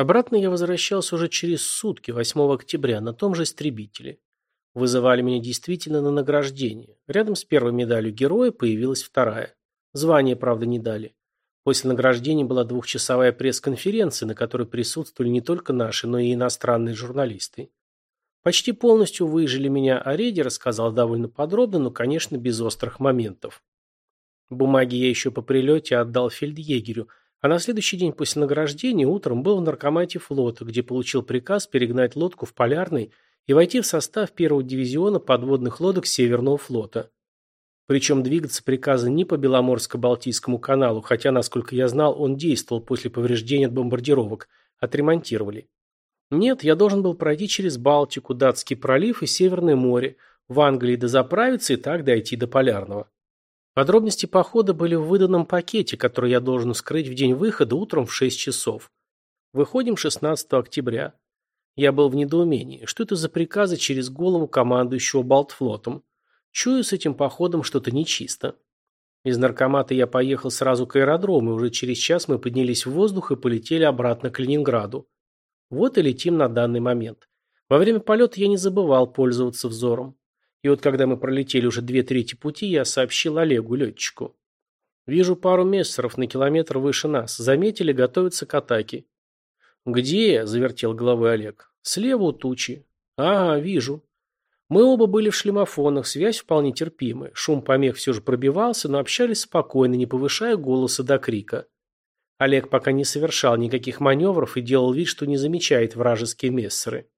Обратно я возвращался уже через сутки, 8 октября, на том же истребителе. Вызывали меня действительно на награждение. Рядом с первой медалью героя появилась вторая. Звание, правда, не дали. После награждения была двухчасовая пресс-конференция, на которой присутствовали не только наши, но и иностранные журналисты. Почти полностью выжили меня о рейде, рассказал довольно подробно, но, конечно, без острых моментов. Бумаги я еще по прилете отдал фельдъегерю, а на следующий день после награждения утром был в наркомате флота, где получил приказ перегнать лодку в Полярный и войти в состав первого дивизиона подводных лодок Северного флота. Причем двигаться приказа не по Беломорско-Балтийскому каналу, хотя, насколько я знал, он действовал после повреждения от бомбардировок, отремонтировали. Нет, я должен был пройти через Балтику, Датский пролив и Северное море, в Англии дозаправиться и так дойти до Полярного. Подробности похода были в выданном пакете, который я должен скрыть в день выхода утром в 6 часов. Выходим 16 октября. Я был в недоумении. Что это за приказы через голову командующего Балтфлотом? Чую с этим походом что-то нечисто. Из наркомата я поехал сразу к аэродрому, и уже через час мы поднялись в воздух и полетели обратно к Ленинграду. Вот и летим на данный момент. Во время полета я не забывал пользоваться взором. И вот когда мы пролетели уже две трети пути, я сообщил Олегу, летчику. Вижу пару мессеров на километр выше нас. Заметили, готовятся к атаке. «Где?» – завертел головой Олег. «Слева у тучи». «Ага, вижу». Мы оба были в шлемофонах, связь вполне терпимая. Шум помех все же пробивался, но общались спокойно, не повышая голоса до крика. Олег пока не совершал никаких маневров и делал вид, что не замечает вражеские мессеры.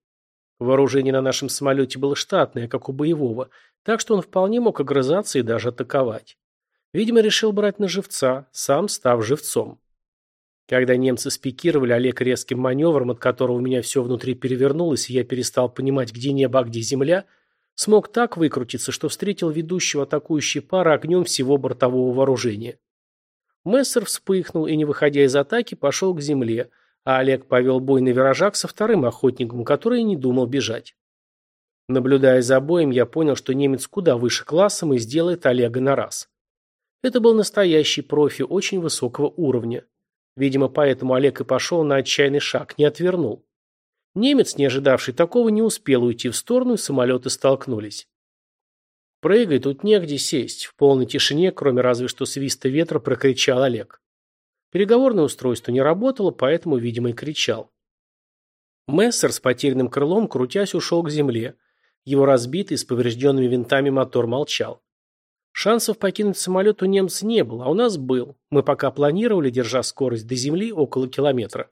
Вооружение на нашем самолете было штатное, как у боевого, так что он вполне мог огрызаться и даже атаковать. Видимо, решил брать на живца, сам став живцом. Когда немцы спикировали, Олег резким маневром, от которого у меня все внутри перевернулось, и я перестал понимать, где небо, а где земля – Смог так выкрутиться, что встретил ведущего атакующей пары огнем всего бортового вооружения. Мессер вспыхнул и, не выходя из атаки, пошел к земле, а Олег повел бой на виражах со вторым охотником, который не думал бежать. Наблюдая за боем, я понял, что немец куда выше классом и сделает Олега на раз. Это был настоящий профи очень высокого уровня. Видимо, поэтому Олег и пошел на отчаянный шаг, не отвернул. Немец, не ожидавший такого, не успел уйти в сторону, и самолеты столкнулись. «Прыгай, тут негде сесть», – в полной тишине, кроме разве что свиста ветра, прокричал Олег. Переговорное устройство не работало, поэтому, видимо, и кричал. Мессер с потерянным крылом, крутясь, ушел к земле. Его разбитый, с поврежденными винтами мотор молчал. Шансов покинуть самолет у немца не было, а у нас был. Мы пока планировали, держа скорость до земли, около километра.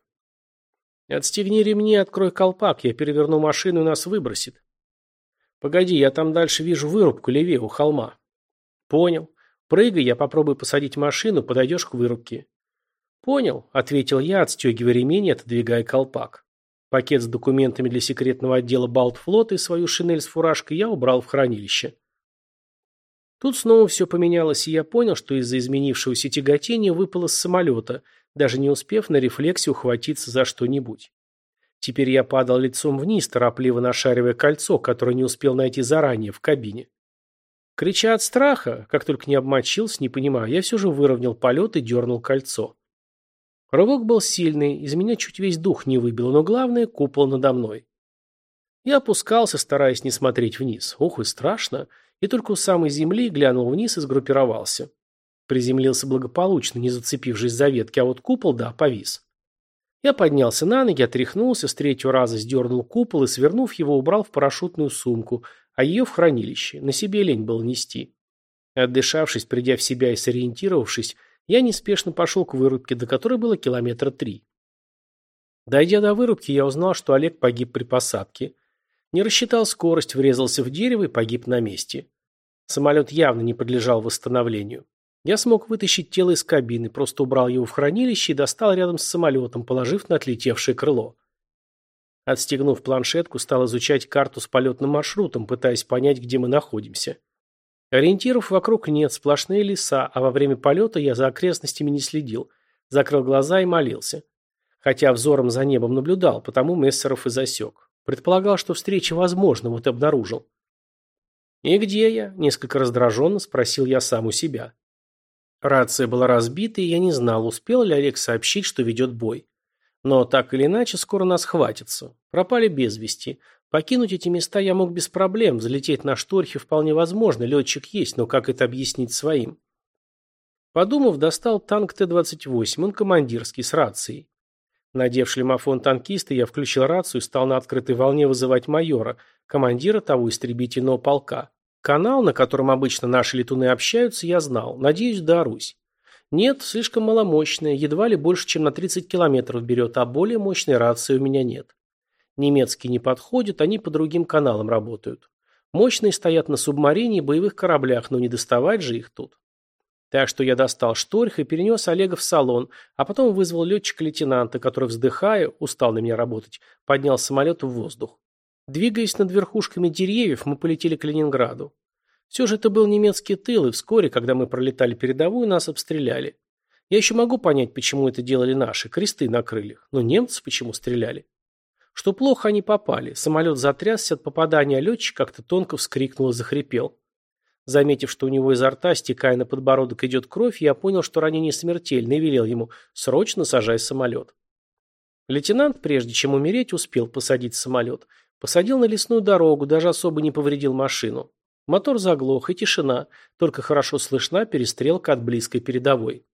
«Отстегни ремни, открой колпак, я переверну машину и нас выбросит». «Погоди, я там дальше вижу вырубку левее, у холма». «Понял. Прыгай, я попробую посадить машину, подойдешь к вырубке». «Понял», — ответил я, отстегивая ремень и отодвигая колпак. Пакет с документами для секретного отдела Балтфлота и свою шинель с фуражкой я убрал в хранилище. Тут снова все поменялось, и я понял, что из-за изменившегося тяготения выпало с самолета — даже не успев на рефлексе ухватиться за что-нибудь. Теперь я падал лицом вниз, торопливо нашаривая кольцо, которое не успел найти заранее, в кабине. Крича от страха, как только не обмочился, не понимаю, я все же выровнял полет и дернул кольцо. Рывок был сильный, из меня чуть весь дух не выбило, но главное – купол надо мной. Я опускался, стараясь не смотреть вниз. Ух, и страшно. И только у самой земли глянул вниз и сгруппировался. Приземлился благополучно, не зацепившись за ветки, а вот купол, да, повис. Я поднялся на ноги, отряхнулся, с третьего раза сдернул купол и, свернув его, убрал в парашютную сумку, а ее в хранилище. На себе лень было нести. Отдышавшись, придя в себя и сориентировавшись, я неспешно пошел к вырубке, до которой было километра три. Дойдя до вырубки, я узнал, что Олег погиб при посадке. Не рассчитал скорость, врезался в дерево и погиб на месте. Самолет явно не подлежал восстановлению. Я смог вытащить тело из кабины, просто убрал его в хранилище и достал рядом с самолетом, положив на отлетевшее крыло. Отстегнув планшетку, стал изучать карту с полетным маршрутом, пытаясь понять, где мы находимся. Ориентиров вокруг нет, сплошные леса, а во время полета я за окрестностями не следил. Закрыл глаза и молился. Хотя взором за небом наблюдал, потому Мессеров и засек. Предполагал, что встреча возможна, вот и обнаружил. «И где я?» – несколько раздраженно спросил я сам у себя. Рация была разбита, и я не знал, успел ли Олег сообщить, что ведет бой. Но так или иначе, скоро нас хватится. Пропали без вести. Покинуть эти места я мог без проблем, залететь на шторхе вполне возможно, летчик есть, но как это объяснить своим? Подумав, достал танк Т-28, он командирский, с рацией. Надев шлемофон танкиста, я включил рацию и стал на открытой волне вызывать майора, командира того истребительного полка. Канал, на котором обычно наши летуны общаются, я знал. Надеюсь, дорусь. Нет, слишком маломощная, едва ли больше, чем на 30 километров берет, а более мощной рации у меня нет. Немецкие не подходят, они по другим каналам работают. Мощные стоят на субмарине и боевых кораблях, но не доставать же их тут. Так что я достал шторх и перенес Олега в салон, а потом вызвал летчика-лейтенанта, который, вздыхая, устал на меня работать, поднял самолет в воздух. Двигаясь над верхушками деревьев, мы полетели к Ленинграду. Все же это был немецкий тыл, и вскоре, когда мы пролетали передовую, нас обстреляли. Я еще могу понять, почему это делали наши, кресты на крыльях, но немцы почему стреляли? Что плохо они попали, самолет затрясся от попадания, а летчик как-то тонко вскрикнул и захрипел. Заметив, что у него изо рта, стекая на подбородок, идет кровь, я понял, что ранение смертельное, и велел ему «срочно сажай самолет». Лейтенант, прежде чем умереть, успел посадить самолет. Посадил на лесную дорогу, даже особо не повредил машину. Мотор заглох, и тишина, только хорошо слышна перестрелка от близкой передовой.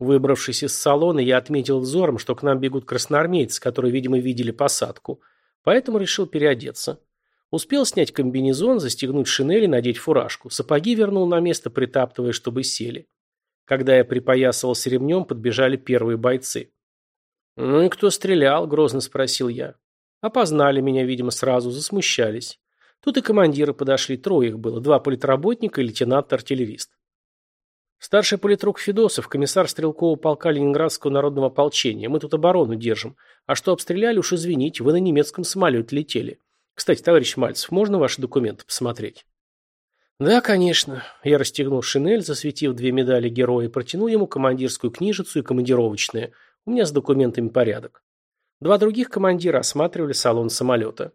Выбравшись из салона, я отметил взором, что к нам бегут красноармейцы, которые, видимо, видели посадку, поэтому решил переодеться. Успел снять комбинезон, застегнуть шинель и надеть фуражку. Сапоги вернул на место, притаптывая, чтобы сели. Когда я припоясывался ремнем, подбежали первые бойцы. «Ну и кто стрелял?» – грозно спросил я. Опознали меня, видимо, сразу, засмущались. Тут и командиры подошли, трое их было, два политработника и лейтенант-артиллерист. Старший политрук Федосов, комиссар стрелкового полка Ленинградского народного ополчения. Мы тут оборону держим. А что обстреляли, уж извините, вы на немецком самолете летели. Кстати, товарищ Мальцев, можно ваши документы посмотреть? Да, конечно. Я расстегнул шинель, засветив две медали героя, и протянул ему командирскую книжицу и командировочные. У меня с документами порядок. Два других командира осматривали салон самолета.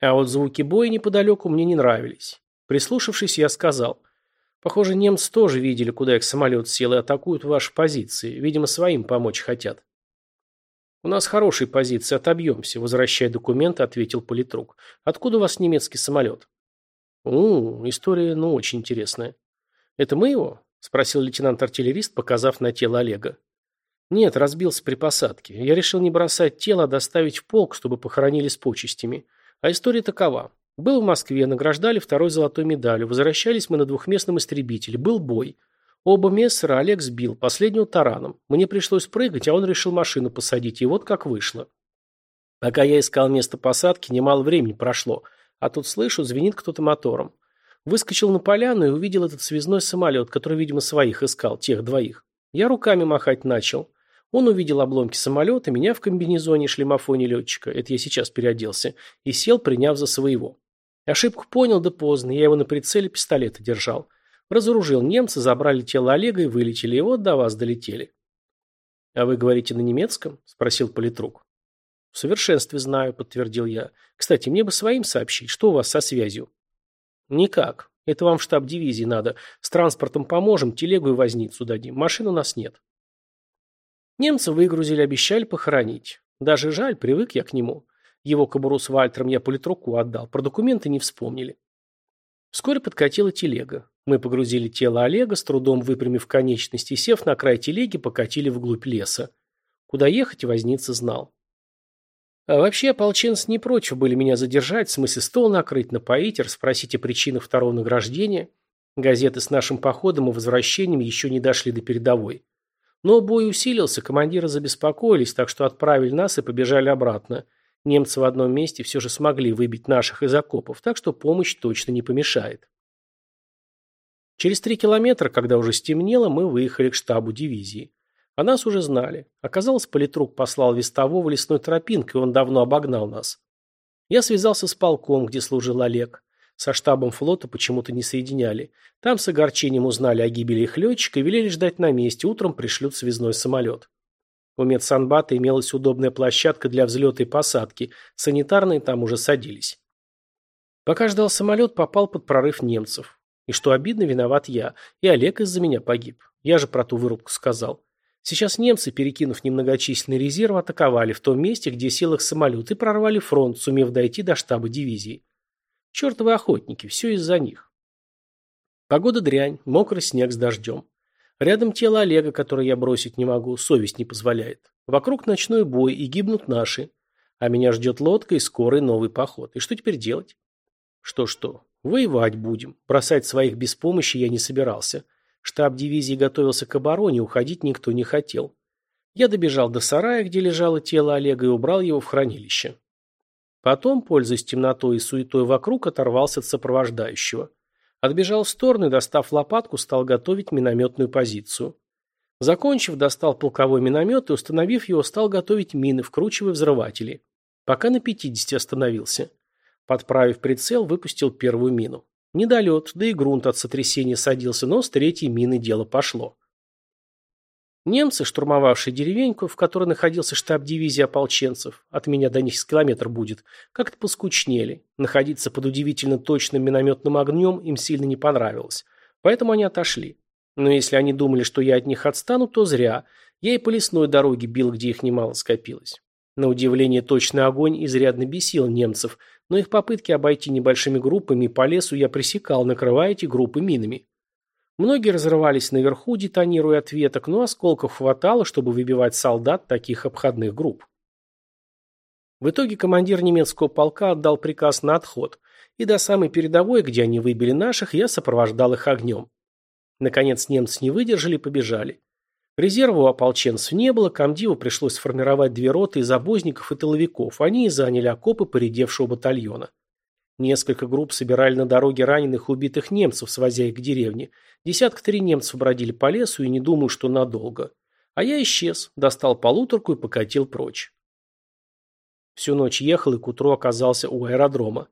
А вот звуки боя неподалеку мне не нравились. Прислушавшись, я сказал. Похоже, немцы тоже видели, куда их самолет сел и атакуют ваши позиции. Видимо, своим помочь хотят. «У нас хорошие позиции, отобьемся», – возвращая документы, ответил политрук. «Откуда у вас немецкий самолет?» «У, история, ну, очень интересная». «Это мы его?» – спросил лейтенант-артиллерист, показав на тело Олега. «Нет, разбился при посадке. Я решил не бросать тело, а доставить в полк, чтобы похоронили с почестями. А история такова. Был в Москве, награждали второй золотой медалью, возвращались мы на двухместном истребителе, был бой». Оба мессера Олег сбил, последнего тараном. Мне пришлось прыгать, а он решил машину посадить, и вот как вышло. Пока я искал место посадки, немало времени прошло, а тут слышу, звенит кто-то мотором. Выскочил на поляну и увидел этот связной самолет, который, видимо, своих искал, тех двоих. Я руками махать начал. Он увидел обломки самолета, меня в комбинезоне шлемофоне летчика, это я сейчас переоделся, и сел, приняв за своего. Ошибку понял, да поздно, я его на прицеле пистолета держал. Разоружил немца, забрали тело Олега и вылетели, и вот до вас долетели. «А вы говорите на немецком?» – спросил политрук. «В совершенстве знаю», – подтвердил я. «Кстати, мне бы своим сообщить, что у вас со связью?» «Никак. Это вам в штаб дивизии надо. С транспортом поможем, телегу и возницу дадим. Машин у нас нет». Немцы выгрузили, обещали похоронить. Даже жаль, привык я к нему. Его кобуру с Вальтером я политруку отдал, про документы не вспомнили. Вскоре подкатила телега. Мы погрузили тело Олега, с трудом выпрямив конечности, сев на край телеги, покатили вглубь леса. Куда ехать, возница знал. А вообще, ополченцы не против были меня задержать, в смысле стол накрыть, напоить, расспросить о причинах второго награждения. Газеты с нашим походом и возвращением еще не дошли до передовой. Но бой усилился, командиры забеспокоились, так что отправили нас и побежали обратно. Немцы в одном месте все же смогли выбить наших из окопов, так что помощь точно не помешает. Через три километра, когда уже стемнело, мы выехали к штабу дивизии. О нас уже знали. Оказалось, политрук послал вестового лесной тропинкой, он давно обогнал нас. Я связался с полком, где служил Олег. Со штабом флота почему-то не соединяли. Там с огорчением узнали о гибели их летчика и велели ждать на месте, утром пришлют связной самолет. У медсанбата имелась удобная площадка для взлета и посадки, санитарные там уже садились. Пока ждал самолет, попал под прорыв немцев. И что обидно, виноват я. И Олег из-за меня погиб. Я же про ту вырубку сказал. Сейчас немцы, перекинув немногочисленный резерв, атаковали в том месте, где сел их самолет, и прорвали фронт, сумев дойти до штаба дивизии. Чертовы охотники, все из-за них. Погода дрянь, мокрый снег с дождем. Рядом тело Олега, которое я бросить не могу, совесть не позволяет. Вокруг ночной бой, и гибнут наши. А меня ждет лодка и скорый новый поход. И что теперь делать? Что-что, воевать будем. Бросать своих без помощи я не собирался. Штаб дивизии готовился к обороне, уходить никто не хотел. Я добежал до сарая, где лежало тело Олега, и убрал его в хранилище. Потом, пользуясь темнотой и суетой вокруг, оторвался от сопровождающего. Отбежал в сторону и, достав лопатку, стал готовить минометную позицию. Закончив, достал полковой миномет и, установив его, стал готовить мины, вкручивая взрыватели. Пока на 50 остановился. Подправив прицел, выпустил первую мину. Недолет, да и грунт от сотрясения садился, но с третьей мины дело пошло. Немцы, штурмовавшие деревеньку, в которой находился штаб дивизии ополченцев, от меня до них с километр будет, как-то поскучнели. Находиться под удивительно точным минометным огнем им сильно не понравилось. Поэтому они отошли. Но если они думали, что я от них отстану, то зря. Я и по лесной дороге бил, где их немало скопилось. На удивление, точный огонь изрядно бесил немцев, но их попытки обойти небольшими группами по лесу я пресекал, накрывая эти группы минами. Многие разрывались наверху, детонируя от веток, но осколков хватало, чтобы выбивать солдат таких обходных групп. В итоге командир немецкого полка отдал приказ на отход, и до самой передовой, где они выбили наших, я сопровождал их огнем. Наконец немцы не выдержали и побежали. Резерва у ополченцев не было, комдиву пришлось сформировать две роты из обозников и тыловиков. Они и заняли окопы поредевшего батальона. Несколько групп собирали на дороге раненых и убитых немцев, свозя их к деревне. Десятка три немцев бродили по лесу и не думаю, что надолго. А я исчез, достал полуторку и покатил прочь. Всю ночь ехал и к утру оказался у аэродрома.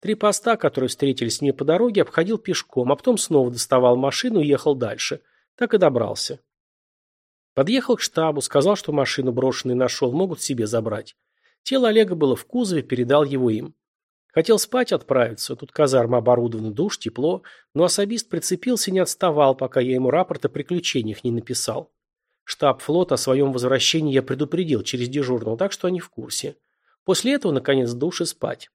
Три поста, которые встретились мне по дороге, обходил пешком, а потом снова доставал машину и ехал дальше. Так и добрался. Подъехал к штабу, сказал, что машину брошенную нашел, могут себе забрать. Тело Олега было в кузове, передал его им. Хотел спать отправиться, тут казарма оборудована, душ, тепло, но особист прицепился и не отставал, пока я ему рапорт о приключениях не написал. Штаб флота о своем возвращении я предупредил через дежурного, так что они в курсе. После этого, наконец, душ и спать.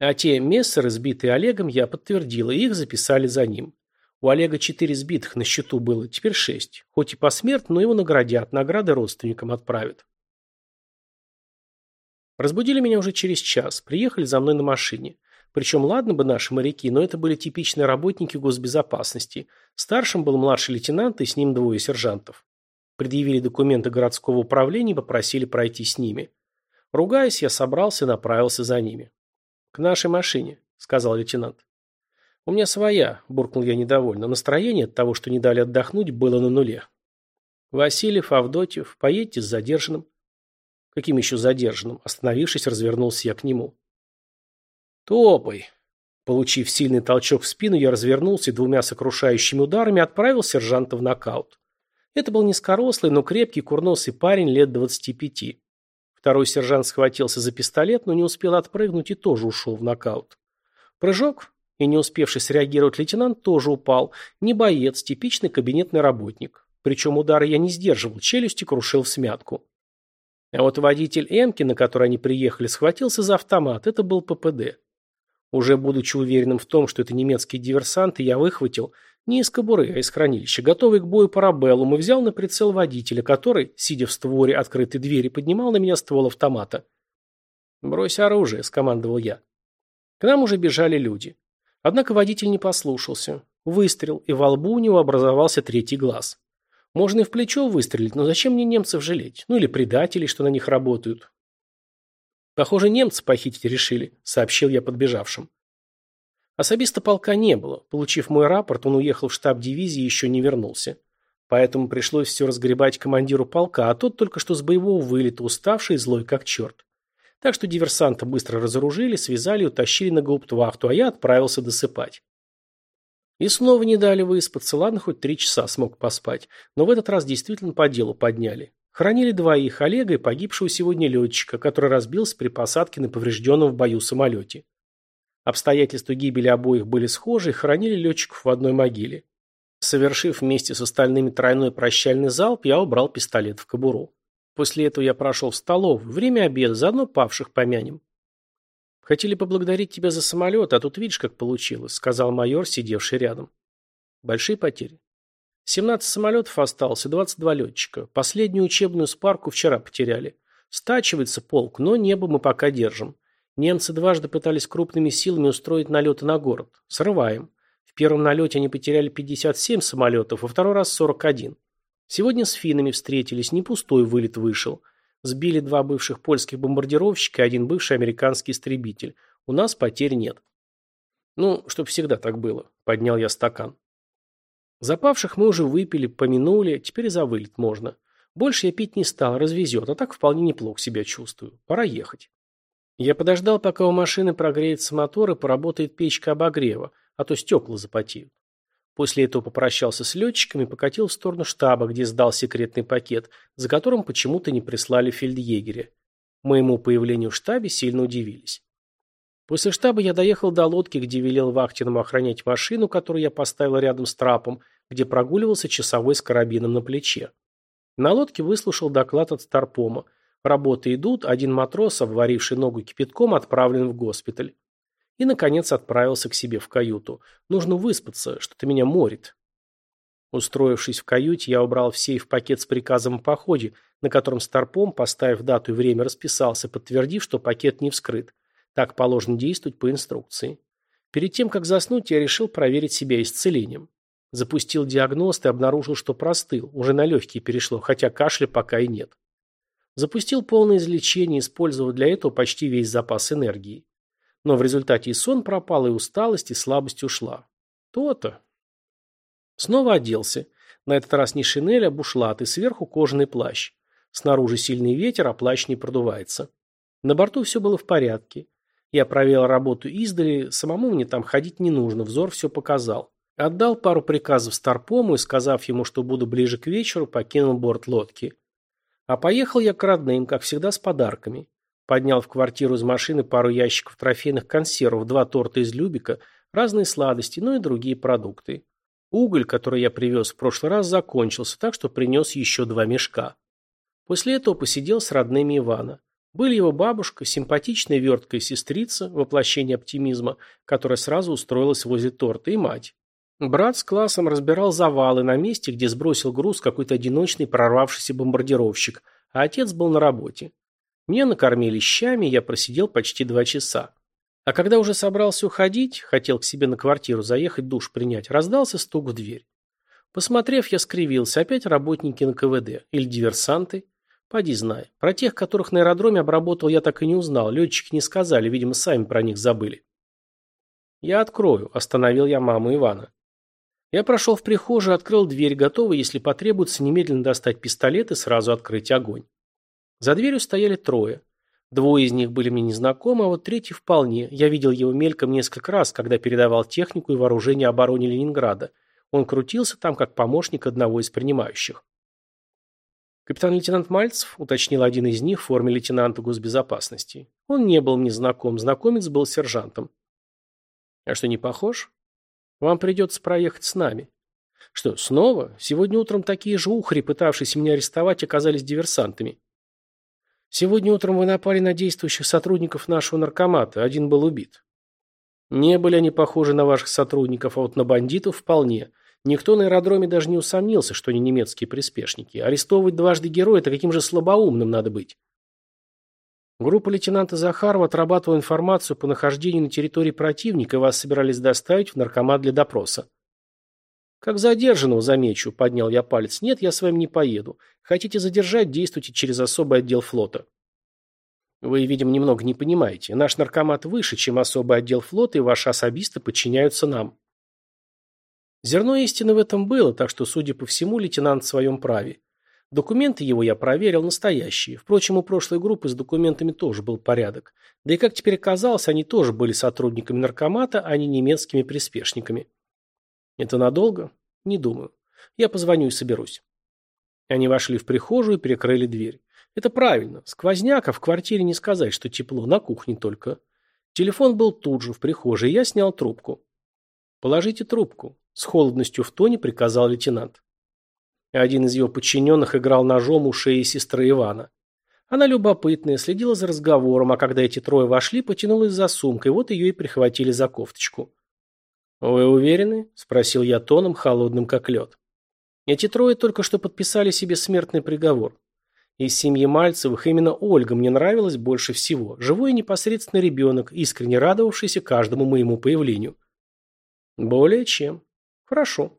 А те мессеры, сбитые Олегом, я подтвердил, и их записали за ним. У Олега четыре сбитых на счету было, теперь шесть. Хоть и посмертно, но его наградят, награды родственникам отправят. Разбудили меня уже через час, приехали за мной на машине. Причем ладно бы наши моряки, но это были типичные работники госбезопасности. Старшим был младший лейтенант и с ним двое сержантов. Предъявили документы городского управления и попросили пройти с ними. Ругаясь, я собрался и направился за ними. «К нашей машине», — сказал лейтенант. «У меня своя», – буркнул я недовольно. Настроение от того, что не дали отдохнуть, было на нуле. «Васильев, Авдотьев, поедьте с задержанным». «Каким еще задержанным?» Остановившись, развернулся я к нему. «Топай!» Получив сильный толчок в спину, я развернулся и двумя сокрушающими ударами отправил сержанта в нокаут. Это был низкорослый, но крепкий курносый парень лет двадцати пяти. Второй сержант схватился за пистолет, но не успел отпрыгнуть и тоже ушел в нокаут. Прыжок, и не успевший среагировать лейтенант тоже упал. Не боец, типичный кабинетный работник. Причем удары я не сдерживал, челюсти крушил в смятку. А вот водитель Эмки, на который они приехали, схватился за автомат. Это был ППД. Уже будучи уверенным в том, что это немецкие диверсанты, я выхватил не из кобуры, а из хранилища, готовый к бою парабеллум, и взял на прицел водителя, который, сидя в створе открытой двери, поднимал на меня ствол автомата. «Брось оружие», — скомандовал я. К нам уже бежали люди. Однако водитель не послушался. Выстрел, и во лбу у него образовался третий глаз. Можно и в плечо выстрелить, но зачем мне немцев жалеть? Ну или предателей, что на них работают. Похоже, немцы похитить решили, сообщил я подбежавшим. Особиста полка не было. Получив мой рапорт, он уехал в штаб дивизии и еще не вернулся. Поэтому пришлось все разгребать командиру полка, а тот только что с боевого вылета, уставший и злой как черт. Так что диверсанта быстро разоружили, связали и утащили на гауптвахту, а я отправился досыпать. И снова не дали выспаться, ладно, хоть три часа смог поспать, но в этот раз действительно по делу подняли. Хранили двоих, Олега и погибшего сегодня летчика, который разбился при посадке на поврежденном в бою самолете. Обстоятельства гибели обоих были схожи, и хоронили летчиков в одной могиле. Совершив вместе с остальными тройной прощальный залп, я убрал пистолет в кобуру. После этого я прошел в столовую. Время обеда, заодно павших помянем. «Хотели поблагодарить тебя за самолет, а тут видишь, как получилось», — сказал майор, сидевший рядом. «Большие потери?» «17 самолетов осталось и 22 летчика. Последнюю учебную спарку вчера потеряли. Стачивается полк, но небо мы пока держим. Немцы дважды пытались крупными силами устроить налеты на город. Срываем. В первом налете они потеряли 57 самолетов, во второй раз 41. Сегодня с финнами встретились, не пустой вылет вышел. Сбили два бывших польских бомбардировщика и один бывший американский истребитель. У нас потерь нет. Ну, чтоб всегда так было. Поднял я стакан. Запавших мы уже выпили, помянули, теперь за вылет можно. Больше я пить не стал, развезет, а так вполне неплохо себя чувствую. Пора ехать. Я подождал, пока у машины прогреется мотор и поработает печка обогрева, а то стекла запотеют. После этого попрощался с летчиками и покатил в сторону штаба, где сдал секретный пакет, за которым почему-то не прислали фельдъегеря. Моему появлению в штабе сильно удивились. После штаба я доехал до лодки, где велел вахтенному охранять машину, которую я поставил рядом с трапом, где прогуливался часовой с карабином на плече. На лодке выслушал доклад от Старпома. Работы идут, один матрос, обваривший ногу кипятком, отправлен в госпиталь. И, наконец, отправился к себе в каюту. Нужно выспаться, что-то меня морит. Устроившись в каюте, я убрал в сейф пакет с приказом о походе, на котором Старпом, поставив дату и время, расписался, подтвердив, что пакет не вскрыт. Так положено действовать по инструкции. Перед тем, как заснуть, я решил проверить себя исцелением. Запустил диагност и обнаружил, что простыл, уже на легкие перешло, хотя кашля пока и нет. Запустил полное излечение, использовав для этого почти весь запас энергии. Но в результате и сон пропал, и усталость, и слабость ушла. То-то. Снова оделся. На этот раз не шинель, а бушлат, и сверху кожаный плащ. Снаружи сильный ветер, а плащ не продувается. На борту все было в порядке. Я проверил работу издали, самому мне там ходить не нужно, взор все показал. Отдал пару приказов Старпому и, сказав ему, что буду ближе к вечеру, покинул борт лодки. А поехал я к родным, как всегда, с подарками. Поднял в квартиру из машины пару ящиков трофейных консервов, два торта из Любика, разные сладости, ну и другие продукты. Уголь, который я привез в прошлый раз, закончился, так что принес еще два мешка. После этого посидел с родными Ивана. Были его бабушка, симпатичная верткая сестрица, воплощение оптимизма, которая сразу устроилась возле торта, и мать. Брат с классом разбирал завалы на месте, где сбросил груз какой-то одиночный прорвавшийся бомбардировщик, а отец был на работе. Меня накормили щами, я просидел почти два часа. А когда уже собрался уходить, хотел к себе на квартиру заехать, душ принять, раздался стук в дверь. Посмотрев, я скривился. Опять работники НКВД. Или диверсанты. Поди знай. Про тех, которых на аэродроме обработал, я так и не узнал. Летчики не сказали, видимо, сами про них забыли. «Я открою», – остановил я маму Ивана. Я прошел в прихожую, открыл дверь, готовый, если потребуется, немедленно достать пистолет и сразу открыть огонь. За дверью стояли трое. Двое из них были мне незнакомы, а вот третий вполне. Я видел его мельком несколько раз, когда передавал технику и вооружение обороне Ленинграда. Он крутился там как помощник одного из принимающих. «Капитан-лейтенант Мальцев», — уточнил один из них в форме лейтенанта госбезопасности. Он не был мне знаком, знакомец был сержантом. «А что, не похож?» «Вам придется проехать с нами». «Что, снова? Сегодня утром такие же ухари, пытавшиеся меня арестовать, оказались диверсантами». Сегодня утром вы напали на действующих сотрудников нашего наркомата. Один был убит. Не были они похожи на ваших сотрудников, а вот на бандитов вполне. Никто на аэродроме даже не усомнился, что они немецкие приспешники. Арестовывать дважды героя – это каким же слабоумным надо быть. Группа лейтенанта Захарова отрабатывала информацию по нахождению на территории противника, и вас собирались доставить в наркомат для допроса. «Как задержанного, замечу», — поднял я палец. «Нет, я с вами не поеду. Хотите задержать, действуйте через особый отдел флота». Вы, видимо, немного не понимаете. Наш наркомат выше, чем особый отдел флота, и ваши особисты подчиняются нам. Зерно истины в этом было, так что, судя по всему, лейтенант в своем праве. Документы его я проверил, настоящие. Впрочем, у прошлой группы с документами тоже был порядок. Да и, как теперь оказалось, они тоже были сотрудниками наркомата, а не немецкими приспешниками. Это надолго? Не думаю. Я позвоню и соберусь. Они вошли в прихожую и перекрыли дверь. Это правильно. Сквозняк, а в квартире не сказать, что тепло, на кухне только. Телефон был тут же, в прихожей, я снял трубку. Положите трубку. С холодностью в тоне приказал лейтенант. Один из его подчиненных играл ножом у шеи сестры Ивана. Она любопытная, следила за разговором, а когда эти трое вошли, потянулась за сумкой, вот ее и прихватили за кофточку. «Вы уверены?» – спросил я тоном, холодным как лед. Эти трое только что подписали себе смертный приговор. Из семьи Мальцевых именно Ольга мне нравилась больше всего. Живой и непосредственно ребенок, искренне радовавшийся каждому моему появлению. Более чем. Хорошо.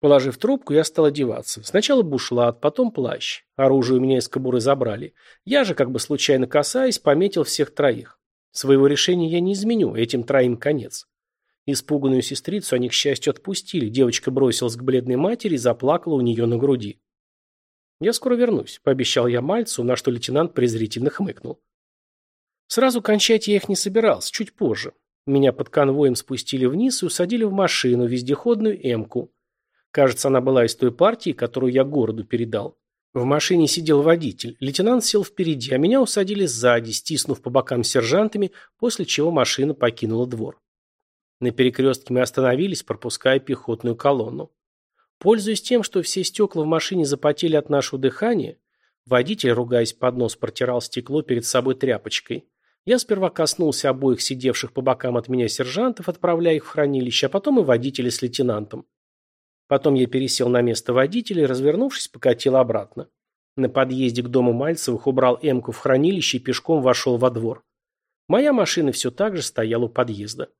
Положив трубку, я стал одеваться. Сначала бушлат, потом плащ. Оружие у меня из кобуры забрали. Я же, как бы случайно касаясь, пометил всех троих. Своего решения я не изменю, этим троим конец. Испуганную сестрицу они, к счастью, отпустили. Девочка бросилась к бледной матери и заплакала у нее на груди. «Я скоро вернусь», – пообещал я Мальцу, на что лейтенант презрительно хмыкнул. Сразу кончать я их не собирался, чуть позже. Меня под конвоем спустили вниз и усадили в машину, вездеходную «Эмку». Кажется, она была из той партии, которую я городу передал. В машине сидел водитель. Лейтенант сел впереди, а меня усадили сзади, стиснув по бокам сержантами, после чего машина покинула двор. На перекрестке мы остановились, пропуская пехотную колонну. Пользуясь тем, что все стекла в машине запотели от нашего дыхания, водитель, ругаясь под нос, протирал стекло перед собой тряпочкой. Я сперва коснулся обоих сидевших по бокам от меня сержантов, отправляя их в хранилище, а потом и водителя с лейтенантом. Потом я пересел на место водителя и, развернувшись, покатил обратно. На подъезде к дому Мальцевых убрал Эмку в хранилище и пешком вошел во двор. Моя машина все так же стояла у подъезда.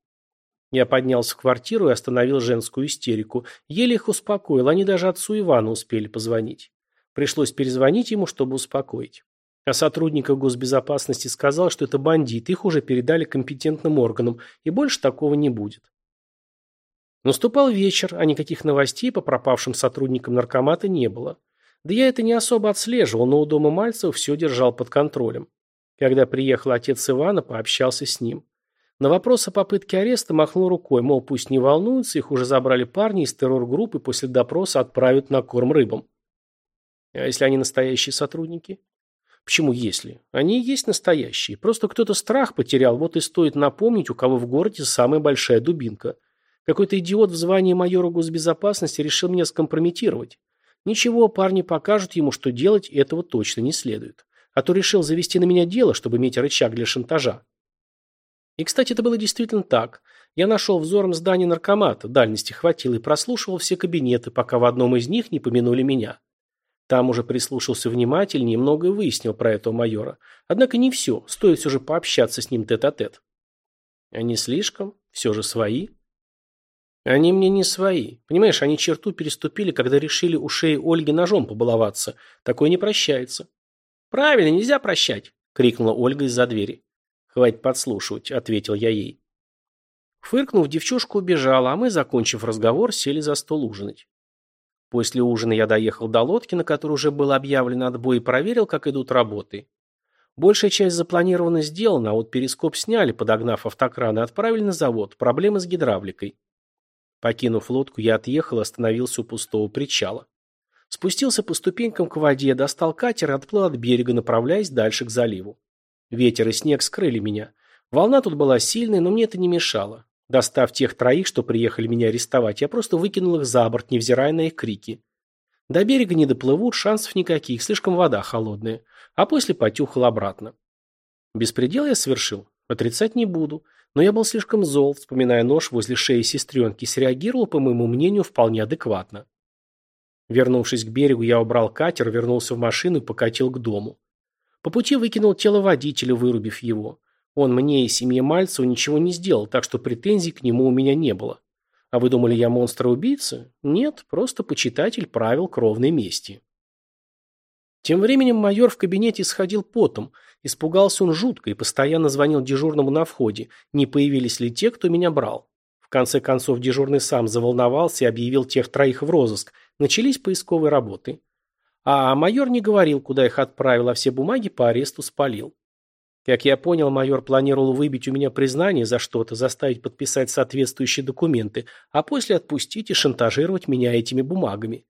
Я поднялся в квартиру и остановил женскую истерику. Еле их успокоил, они даже отцу Ивану успели позвонить. Пришлось перезвонить ему, чтобы успокоить. А сотрудник госбезопасности сказал, что это бандит, их уже передали компетентным органам, и больше такого не будет. Наступал вечер, а никаких новостей по пропавшим сотрудникам наркомата не было. Да я это не особо отслеживал, но у дома Мальцева все держал под контролем. Когда приехал отец Ивана, пообщался с ним. На вопрос о попытке ареста махнул рукой, мол, пусть не волнуются, их уже забрали парни из террор-группы, после допроса отправят на корм рыбам. А если они настоящие сотрудники? Почему если? Они и есть настоящие. Просто кто-то страх потерял, вот и стоит напомнить, у кого в городе самая большая дубинка. Какой-то идиот в звании майора госбезопасности решил меня скомпрометировать. Ничего, парни покажут ему, что делать этого точно не следует. А то решил завести на меня дело, чтобы иметь рычаг для шантажа. И, кстати, это было действительно так. Я нашел взором здание наркомата, дальности хватило и прослушивал все кабинеты, пока в одном из них не помянули меня. Там уже прислушался внимательнее и многое выяснил про этого майора. Однако не все, стоит все же пообщаться с ним тет-а-тет. -тет. Они слишком? Все же свои? Они мне не свои. Понимаешь, они черту переступили, когда решили у шеи Ольги ножом побаловаться. Такое не прощается. Правильно, нельзя прощать, крикнула Ольга из-за двери. «Хватит подслушивать», — ответил я ей. Фыркнув, девчушка убежала, а мы, закончив разговор, сели за стол ужинать. После ужина я доехал до лодки, на которой уже был объявлен отбой, и проверил, как идут работы. Большая часть запланирована сделана, а вот перископ сняли, подогнав автокран, и отправили на завод. Проблемы с гидравликой. Покинув лодку, я отъехал и остановился у пустого причала. Спустился по ступенькам к воде, достал катер и отплыл от берега, направляясь дальше к заливу. Ветер и снег скрыли меня. Волна тут была сильная, но мне это не мешало. Достав тех троих, что приехали меня арестовать, я просто выкинул их за борт, невзирая на их крики. До берега не доплывут, шансов никаких, слишком вода холодная. А после потюхал обратно. Беспредел я совершил? Отрицать не буду. Но я был слишком зол, вспоминая нож возле шеи сестренки, среагировал, по моему мнению, вполне адекватно. Вернувшись к берегу, я убрал катер, вернулся в машину и покатил к дому. По пути выкинул тело водителя, вырубив его. Он мне и семье Мальцева ничего не сделал, так что претензий к нему у меня не было. А вы думали, я монстр-убийца? Нет, просто почитатель правил кровной мести. Тем временем майор в кабинете сходил потом. Испугался он жутко и постоянно звонил дежурному на входе, не появились ли те, кто меня брал. В конце концов дежурный сам заволновался и объявил тех троих в розыск. Начались поисковые работы. А майор не говорил, куда их отправил, а все бумаги по аресту спалил. Как я понял, майор планировал выбить у меня признание за что-то, заставить подписать соответствующие документы, а после отпустить и шантажировать меня этими бумагами.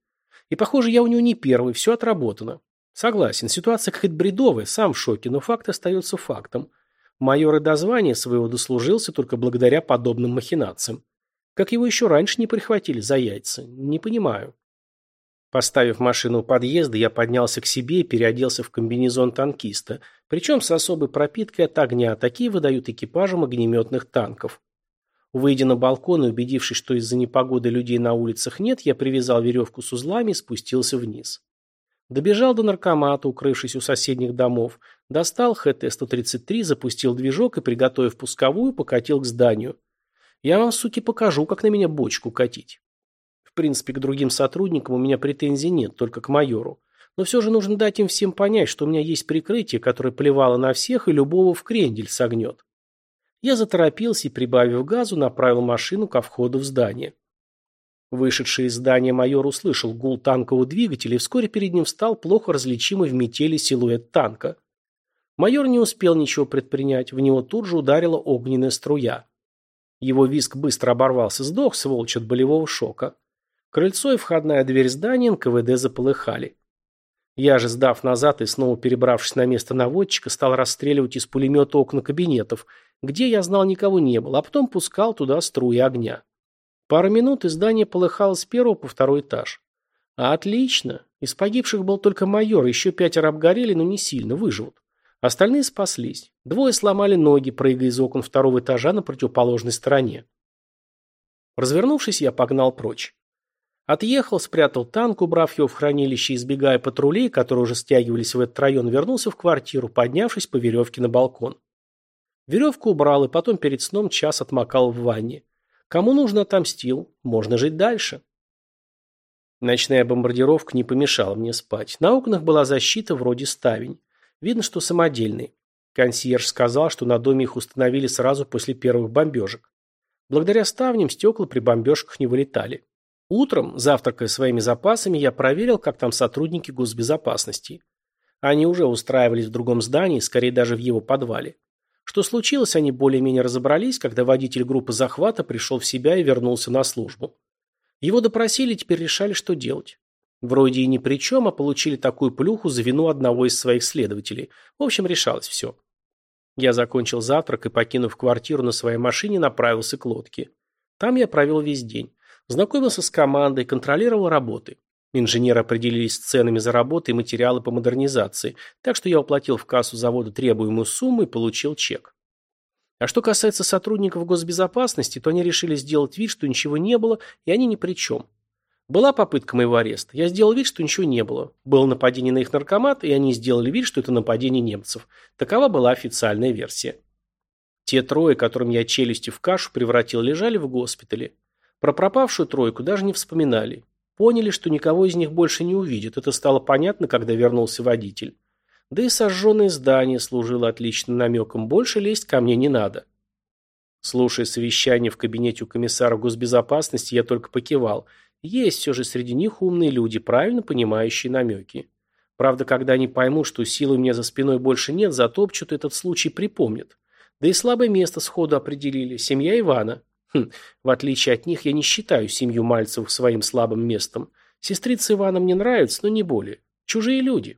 И, похоже, я у него не первый, все отработано. Согласен, ситуация какая-то бредовая, сам в шоке, но факт остается фактом. Майор и до звания своего дослужился только благодаря подобным махинациям. Как его еще раньше не прихватили за яйца? Не понимаю. Поставив машину у подъезда, я поднялся к себе и переоделся в комбинезон танкиста, причем с особой пропиткой от огня, такие выдают экипажам огнеметных танков. Выйдя на балкон и убедившись, что из-за непогоды людей на улицах нет, я привязал веревку с узлами и спустился вниз. Добежал до наркомата, укрывшись у соседних домов, достал ХТ-133, запустил движок и, приготовив пусковую, покатил к зданию. Я вам, суки, покажу, как на меня бочку катить. Принципе, к другим сотрудникам у меня претензий нет, только к майору. Но все же нужно дать им всем понять, что у меня есть прикрытие, которое плевало на всех и любого в крендель согнет. Я заторопился и, прибавив газу, направил машину ко входу в здание. Вышедший из здания майор услышал гул танкового двигателя и вскоре перед ним встал плохо различимый в метели силуэт танка. Майор не успел ничего предпринять, в него тут же ударила огненная струя. Его виск быстро оборвался, сдох, сволочь, от болевого шока. Крыльцо и входная дверь здания НКВД заполыхали. Я же, сдав назад и снова перебравшись на место наводчика, стал расстреливать из пулемета окна кабинетов, где, я знал, никого не было, а потом пускал туда струи огня. Пару минут и здание полыхало с первого по второй этаж. А отлично. Из погибших был только майор, еще пятеро обгорели, но не сильно, выживут. Остальные спаслись. Двое сломали ноги, прыгая из окон второго этажа на противоположной стороне. Развернувшись, я погнал прочь. Отъехал, спрятал танк, убрав его в хранилище, избегая патрулей, которые уже стягивались в этот район, вернулся в квартиру, поднявшись по веревке на балкон. Веревку убрал и потом перед сном час отмокал в ванне. Кому нужно отомстил, можно жить дальше. Ночная бомбардировка не помешала мне спать. На окнах была защита вроде ставень. Видно, что самодельный. Консьерж сказал, что на доме их установили сразу после первых бомбежек. Благодаря ставням стекла при бомбежках не вылетали. Утром, завтракая своими запасами, я проверил, как там сотрудники госбезопасности. Они уже устраивались в другом здании, скорее даже в его подвале. Что случилось, они более-менее разобрались, когда водитель группы захвата пришел в себя и вернулся на службу. Его допросили, теперь решали, что делать. Вроде и ни при чем, а получили такую плюху за вину одного из своих следователей. В общем, решалось все. Я закончил завтрак и, покинув квартиру на своей машине, направился к лодке. Там я провел весь день. Знакомился с командой, контролировал работы. Инженеры определились с ценами за работы и материалы по модернизации, так что я уплатил в кассу завода требуемую сумму и получил чек. А что касается сотрудников госбезопасности, то они решили сделать вид, что ничего не было, и они ни при чем. Была попытка моего ареста. Я сделал вид, что ничего не было. Было нападение на их наркомат, и они сделали вид, что это нападение немцев. Такова была официальная версия. Те трое, которым я челюсти в кашу превратил, лежали в госпитале. Про пропавшую тройку даже не вспоминали. Поняли, что никого из них больше не увидят. Это стало понятно, когда вернулся водитель. Да и сожженное здание служило отличным намеком. Больше лезть ко мне не надо. Слушая совещание в кабинете у комиссара госбезопасности, я только покивал. Есть все же среди них умные люди, правильно понимающие намеки. Правда, когда они поймут, что силы у меня за спиной больше нет, затопчут, этот случай припомнят. Да и слабое место сходу определили. Семья Ивана. Хм, в отличие от них, я не считаю семью Мальцевых своим слабым местом. Сестрица Ивана мне нравится, но не более. Чужие люди.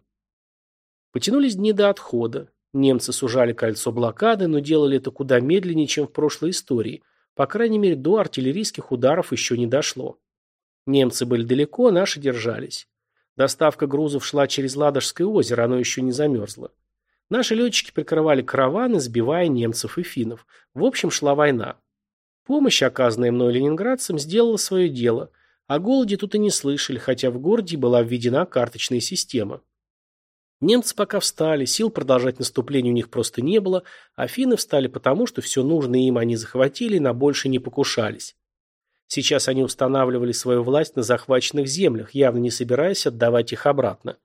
Потянулись дни до отхода. Немцы сужали кольцо блокады, но делали это куда медленнее, чем в прошлой истории. По крайней мере, до артиллерийских ударов еще не дошло. Немцы были далеко, наши держались. Доставка грузов шла через Ладожское озеро, оно еще не замерзло. Наши летчики прикрывали караваны, сбивая немцев и финнов. В общем, шла война. Помощь, оказанная мной ленинградцам, сделала свое дело. О голоде тут и не слышали, хотя в городе была введена карточная система. Немцы пока встали, сил продолжать наступление у них просто не было, а финны встали потому, что все нужное им они захватили и на больше не покушались. Сейчас они устанавливали свою власть на захваченных землях, явно не собираясь отдавать их обратно.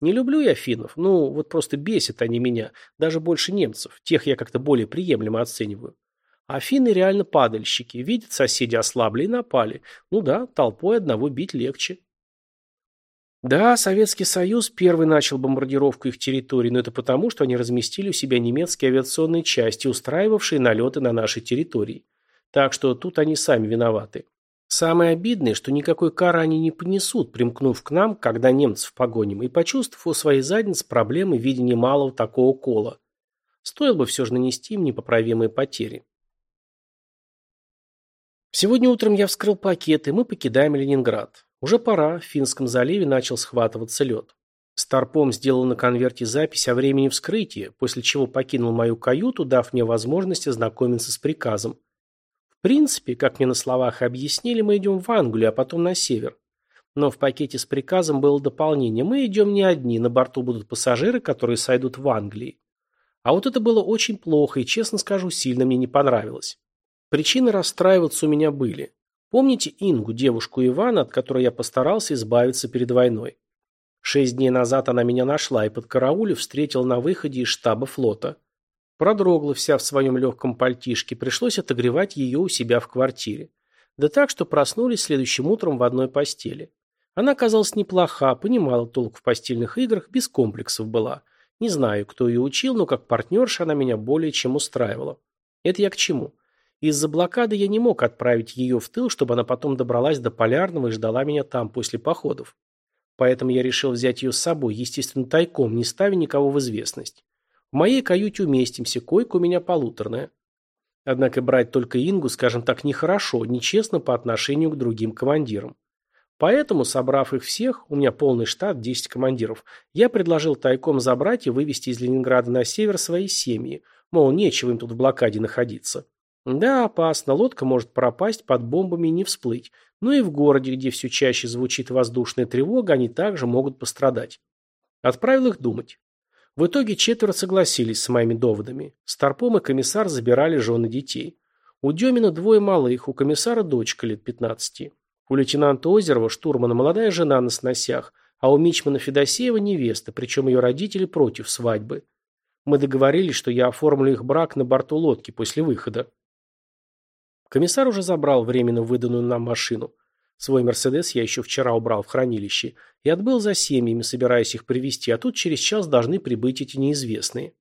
Не люблю я финнов, ну вот просто бесят они меня, даже больше немцев, тех я как-то более приемлемо оцениваю. А финны реально падальщики. Видят, соседи ослабли и напали. Ну да, толпой одного бить легче. Да, Советский Союз первый начал бомбардировку их территорий, но это потому, что они разместили у себя немецкие авиационные части, устраивавшие налеты на нашей территории. Так что тут они сами виноваты. Самое обидное, что никакой кары они не понесут, примкнув к нам, когда немцев погоним, и почувствовав у своей задницы проблемы в виде немалого такого кола. Стоило бы все же нанести им непоправимые потери. Сегодня утром я вскрыл пакет, и мы покидаем Ленинград. Уже пора, в Финском заливе начал схватываться лед. Старпом сделал на конверте запись о времени вскрытия, после чего покинул мою каюту, дав мне возможность ознакомиться с приказом. В принципе, как мне на словах объяснили, мы идем в Англию, а потом на север. Но в пакете с приказом было дополнение. Мы идем не одни, на борту будут пассажиры, которые сойдут в Англии. А вот это было очень плохо и, честно скажу, сильно мне не понравилось. Причины расстраиваться у меня были. Помните Ингу, девушку Ивана, от которой я постарался избавиться перед войной? Шесть дней назад она меня нашла и под карауле встретила на выходе из штаба флота. Продрогла вся в своем легком пальтишке, пришлось отогревать ее у себя в квартире. Да так, что проснулись следующим утром в одной постели. Она казалась неплоха, понимала толк в постельных играх, без комплексов была. Не знаю, кто ее учил, но как партнерша она меня более чем устраивала. Это я к чему? Из-за блокады я не мог отправить ее в тыл, чтобы она потом добралась до Полярного и ждала меня там после походов. Поэтому я решил взять ее с собой, естественно, тайком, не ставя никого в известность. В моей каюте уместимся, койка у меня полуторная. Однако брать только Ингу, скажем так, нехорошо, нечестно по отношению к другим командирам. Поэтому, собрав их всех, у меня полный штат, 10 командиров, я предложил тайком забрать и вывести из Ленинграда на север свои семьи, мол, нечего им тут в блокаде находиться. Да, опасно, лодка может пропасть под бомбами и не всплыть. Но и в городе, где все чаще звучит воздушная тревога, они также могут пострадать. Отправил их думать. В итоге четверо согласились с моими доводами. Старпом и комиссар забирали жены детей. У Демина двое малых, у комиссара дочка лет 15. У лейтенанта Озерова штурмана молодая жена на сносях, а у Мичмана Федосеева невеста, причем ее родители против свадьбы. Мы договорились, что я оформлю их брак на борту лодки после выхода. Комиссар уже забрал временно выданную нам машину. Свой «Мерседес» я еще вчера убрал в хранилище и отбыл за семьями, собираясь их привезти, а тут через час должны прибыть эти неизвестные.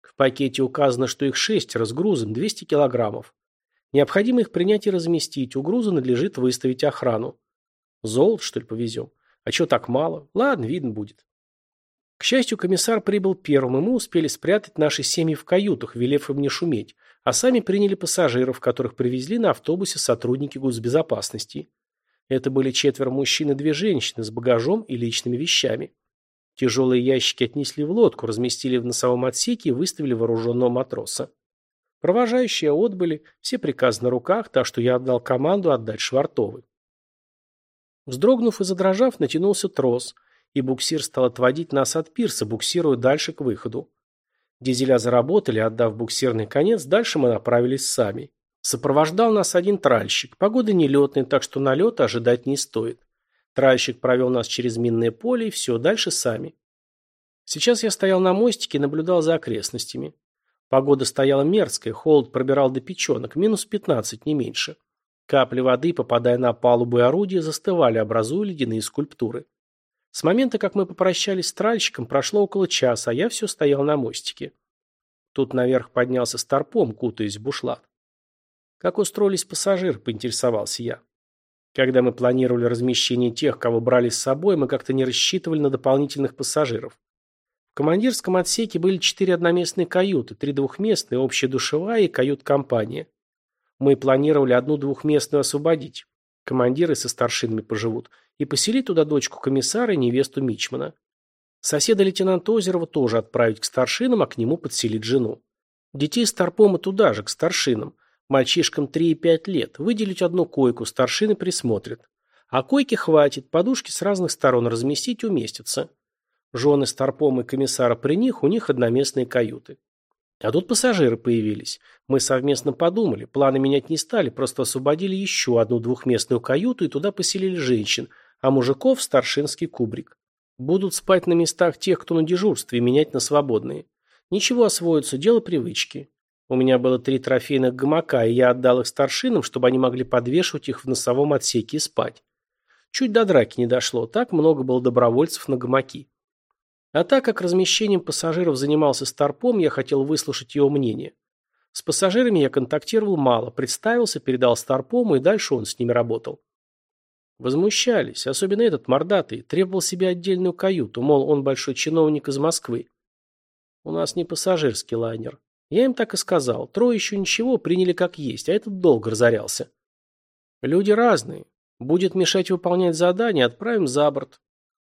В пакете указано, что их шестеро с грузом 200 килограммов. Необходимо их принять и разместить, у груза надлежит выставить охрану. Золото, что ли, повезем? А что так мало? Ладно, видно будет. К счастью, комиссар прибыл первым, и мы успели спрятать наши семьи в каютах, велев им не шуметь, а сами приняли пассажиров, которых привезли на автобусе сотрудники госбезопасности. Это были четверо мужчин и две женщины с багажом и личными вещами. Тяжелые ящики отнесли в лодку, разместили в носовом отсеке и выставили вооруженного матроса. Провожающие отбыли, все приказы на руках, так что я отдал команду отдать швартовы. Вздрогнув и задрожав, натянулся трос, и буксир стал отводить нас от пирса, буксируя дальше к выходу. Дизеля заработали, отдав буксирный конец, дальше мы направились сами. Сопровождал нас один тральщик. Погода нелетная, так что налета ожидать не стоит. Тральщик провел нас через минное поле и все, дальше сами. Сейчас я стоял на мостике и наблюдал за окрестностями. Погода стояла мерзкая, холод пробирал до печенок, минус 15, не меньше. Капли воды, попадая на палубу и орудия, застывали, образуя ледяные скульптуры. С момента, как мы попрощались с тральщиком, прошло около часа, а я все стоял на мостике. Тут наверх поднялся старпом, кутаясь в бушлат. «Как устроились пассажиры?» – поинтересовался я. Когда мы планировали размещение тех, кого брали с собой, мы как-то не рассчитывали на дополнительных пассажиров. В командирском отсеке были четыре одноместные каюты, три двухместные, общая душевая и кают-компания. Мы планировали одну двухместную освободить. Командиры со старшинами поживут – и поселить туда дочку комиссара и невесту Мичмана. Соседа лейтенанта Озерова тоже отправить к старшинам, а к нему подселить жену. Детей Старпома туда же, к старшинам. Мальчишкам 3 и 5 лет. Выделить одну койку, старшины присмотрят. А койки хватит, подушки с разных сторон разместить уместятся. Жены Старпома и комиссара при них, у них одноместные каюты. А тут пассажиры появились. Мы совместно подумали, планы менять не стали, просто освободили еще одну двухместную каюту и туда поселили женщин – а мужиков – старшинский кубрик. Будут спать на местах тех, кто на дежурстве, и менять на свободные. Ничего освоятся, дело привычки. У меня было три трофейных гамака, и я отдал их старшинам, чтобы они могли подвешивать их в носовом отсеке и спать. Чуть до драки не дошло, так много было добровольцев на гамаки. А так как размещением пассажиров занимался Старпом, я хотел выслушать его мнение. С пассажирами я контактировал мало, представился, передал Старпому, и дальше он с ними работал. Возмущались, особенно этот мордатый, требовал себе отдельную каюту, мол, он большой чиновник из Москвы. У нас не пассажирский лайнер. Я им так и сказал. Трое еще ничего, приняли как есть, а этот долго разорялся. Люди разные. Будет мешать выполнять задание, отправим за борт.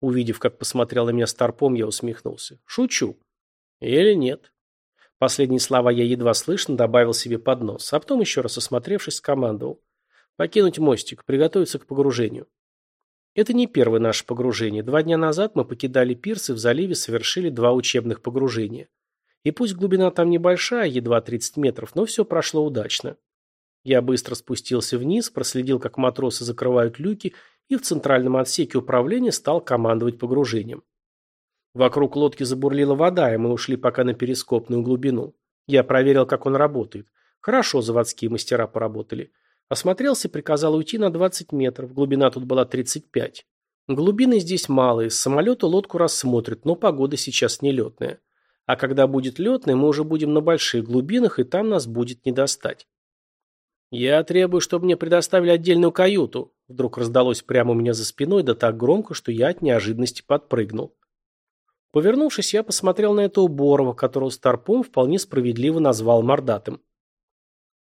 Увидев, как посмотрел на меня Старпом, я усмехнулся. Шучу. Или нет. Последние слова я едва слышно добавил себе под нос, а потом еще раз осмотревшись, скомандовал. Покинуть мостик, приготовиться к погружению. Это не первое наше погружение. Два дня назад мы покидали пирс и в заливе совершили два учебных погружения. И пусть глубина там небольшая, едва 30 метров, но все прошло удачно. Я быстро спустился вниз, проследил, как матросы закрывают люки, и в центральном отсеке управления стал командовать погружением. Вокруг лодки забурлила вода, и мы ушли пока на перископную глубину. Я проверил, как он работает. Хорошо заводские мастера поработали. Осмотрелся и приказал уйти на 20 метров, глубина тут была 35. Глубины здесь малые, с самолета лодку рассмотрят, но погода сейчас не летная. А когда будет летная, мы уже будем на больших глубинах, и там нас будет не достать. «Я требую, чтобы мне предоставили отдельную каюту», вдруг раздалось прямо у меня за спиной, да так громко, что я от неожиданности подпрыгнул. Повернувшись, я посмотрел на этого Борова, которого Старпом вполне справедливо назвал мордатым.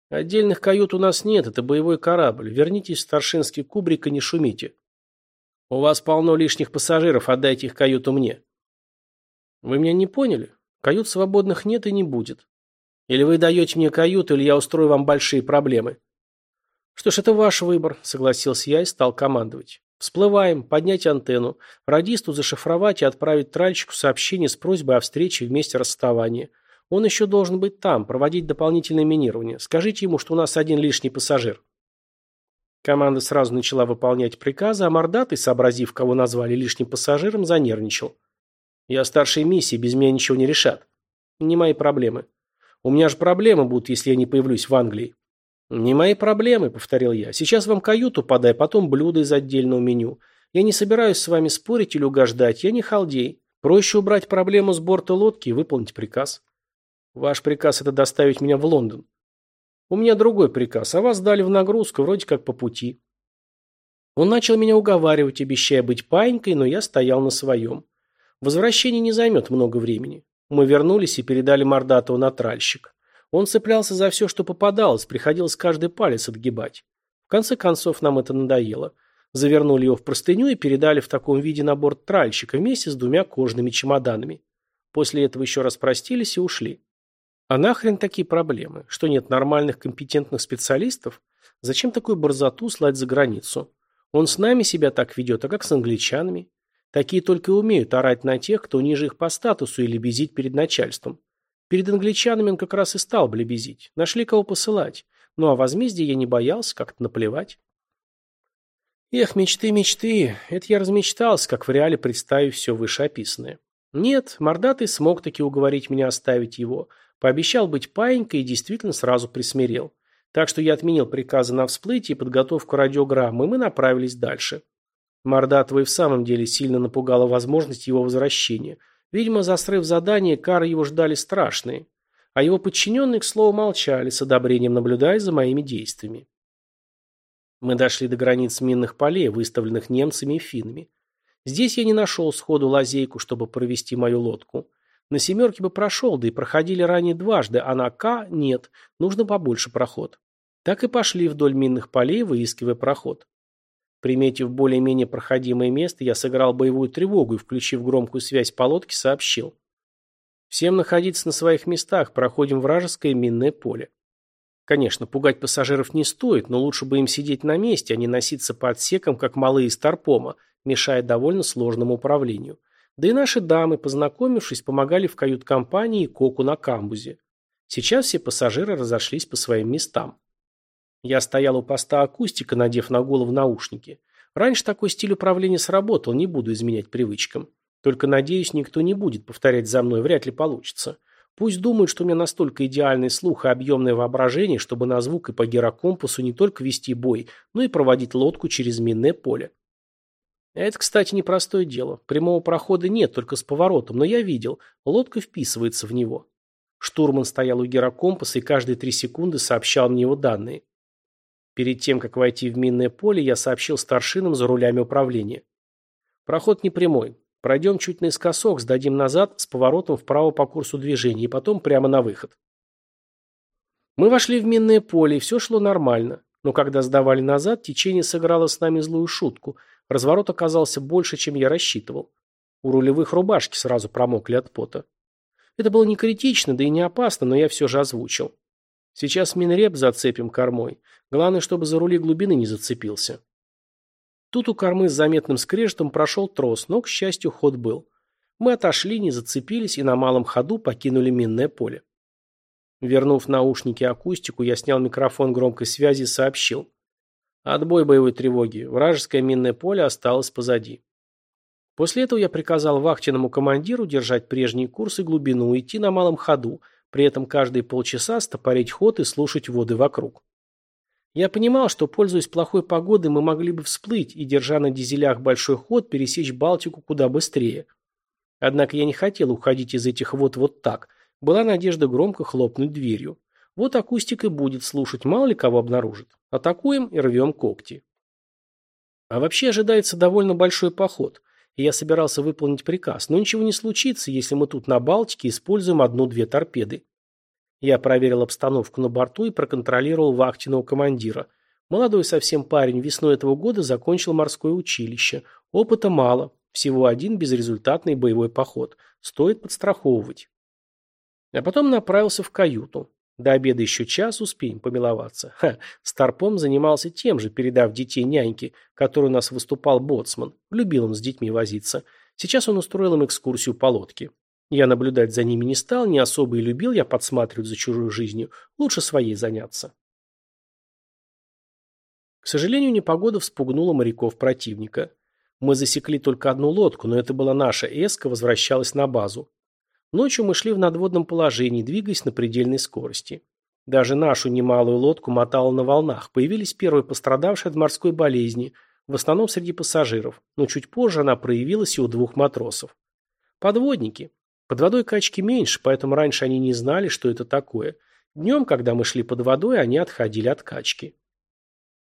«Отдельных кают у нас нет, это боевой корабль. Вернитесь в старшинский кубрик и не шумите. У вас полно лишних пассажиров, отдайте их каюту мне». «Вы меня не поняли? Кают свободных нет и не будет. Или вы даете мне каюту, или я устрою вам большие проблемы. Что ж, это ваш выбор, согласился я и стал командовать. Всплываем, поднять антенну, радисту зашифровать и отправить тральщику сообщение с просьбой о встрече вместе расставания. Он еще должен быть там, проводить дополнительное минирование. Скажите ему, что у нас один лишний пассажир. Команда сразу начала выполнять приказы, а мордатый, сообразив, кого назвали лишним пассажиром, занервничал. Я старшей миссии, без меня ничего не решат. Не мои проблемы. У меня же проблемы будут, если я не появлюсь в Англии. Не мои проблемы, повторил я. Сейчас вам каюту подай, потом блюдо из отдельного меню. Я не собираюсь с вами спорить или угождать, я не халдей. Проще убрать проблему с борта лодки и выполнить приказ. Ваш приказ – это доставить меня в Лондон. У меня другой приказ, а вас дали в нагрузку, вроде как по пути. Он начал меня уговаривать, обещая быть паинькой, но я стоял на своем. Возвращение не займет много времени. Мы вернулись и передали Мордатову на тральщик. Он цеплялся за все, что попадалось, приходилось каждый палец отгибать. В конце концов, нам это надоело. Завернули его в простыню и передали в таком виде на борт тральщика вместе с двумя кожаными чемоданами. После этого еще раз простились и ушли. А нахрен такие проблемы? Что нет нормальных компетентных специалистов? Зачем такую борзоту слать за границу? Он с нами себя так ведет, а как с англичанами? Такие только умеют орать на тех, кто ниже их по статусу или безить перед начальством. Перед англичанами он как раз и стал блебезить. Нашли кого посылать. Ну а возмездие я не боялся, как-то наплевать. Эх, мечты, мечты. Это я размечтался, как в реале представив все вышеописанное. Нет, мордатый смог таки уговорить меня оставить его. Пообещал быть паинькой и действительно сразу присмирел. Так что я отменил приказы на всплытие и подготовку радиограммы, и мы направились дальше. Мордатова и в самом деле сильно напугала возможность его возвращения. Видимо, за срыв задания кары его ждали страшные. А его подчиненные, к слову, молчали, с одобрением наблюдая за моими действиями. Мы дошли до границ минных полей, выставленных немцами и финнами. Здесь я не нашел сходу лазейку, чтобы провести мою лодку. На «семерке» бы прошел, да и проходили ранее дважды, а на «К» нет, нужно побольше проход. Так и пошли вдоль минных полей, выискивая проход. Приметив более-менее проходимое место, я сыграл боевую тревогу и, включив громкую связь по лодке, сообщил. «Всем находиться на своих местах, проходим вражеское минное поле». Конечно, пугать пассажиров не стоит, но лучше бы им сидеть на месте, а не носиться по отсекам, как малые из Тарпома, мешая довольно сложному управлению. Да и наши дамы, познакомившись, помогали в кают-компании и Коку на камбузе. Сейчас все пассажиры разошлись по своим местам. Я стоял у поста акустика, надев на голову наушники. Раньше такой стиль управления сработал, не буду изменять привычкам. Только, надеюсь, никто не будет повторять за мной, вряд ли получится. Пусть думают, что у меня настолько идеальный слух и объемное воображение, чтобы на звук и по гирокомпасу не только вести бой, но и проводить лодку через минное поле. Это, кстати, непростое дело. Прямого прохода нет, только с поворотом, но я видел, лодка вписывается в него. Штурман стоял у гирокомпаса и каждые три секунды сообщал мне его данные. Перед тем, как войти в минное поле, я сообщил старшинам за рулями управления. Проход не прямой. Пройдем чуть наискосок, сдадим назад с поворотом вправо по курсу движения и потом прямо на выход. Мы вошли в минное поле, и все шло нормально. Но когда сдавали назад, течение сыграло с нами злую шутку. Разворот оказался больше, чем я рассчитывал. У рулевых рубашки сразу промокли от пота. Это было не критично, да и не опасно, но я все же озвучил. Сейчас минреп зацепим кормой. Главное, чтобы за рули глубины не зацепился. Тут у кормы с заметным скрежетом прошел трос, но, к счастью, ход был. Мы отошли, не зацепились и на малом ходу покинули минное поле. Вернув наушники акустику, я снял микрофон громкой связи и сообщил. Отбой боевой тревоги. Вражеское минное поле осталось позади. После этого я приказал вахтенному командиру держать прежний курс и глубину, идти на малом ходу, при этом каждые полчаса стопорить ход и слушать воды вокруг. Я понимал, что, пользуясь плохой погодой, мы могли бы всплыть и, держа на дизелях большой ход, пересечь Балтику куда быстрее. Однако я не хотел уходить из этих вод вот так. Была надежда громко хлопнуть дверью. Вот акустик и будет слушать, мало ли кого обнаружит. Атакуем и рвем когти. А вообще ожидается довольно большой поход, и я собирался выполнить приказ, но ничего не случится, если мы тут на Балтике используем одну-две торпеды. Я проверил обстановку на борту и проконтролировал вахтенного командира. Молодой совсем парень весной этого года закончил морское училище. Опыта мало, всего один безрезультатный боевой поход. Стоит подстраховывать. А потом направился в каюту. До обеда еще час успеем помиловаться. Ха, Старпом занимался тем же, передав детей няньке, который у нас выступал боцман. Любил он с детьми возиться. Сейчас он устроил им экскурсию по лодке. Я наблюдать за ними не стал, не особо и любил я подсматривать за чужой жизнью. Лучше своей заняться. К сожалению, непогода вспугнула моряков противника. Мы засекли только одну лодку, но это была наша эска, возвращалась на базу. Ночью мы шли в надводном положении, двигаясь на предельной скорости. Даже нашу немалую лодку мотало на волнах. Появились первые пострадавшие от морской болезни, в основном среди пассажиров, но чуть позже она проявилась и у двух матросов. Подводники. Под водой качки меньше, поэтому раньше они не знали, что это такое. Днем, когда мы шли под водой, они отходили от качки.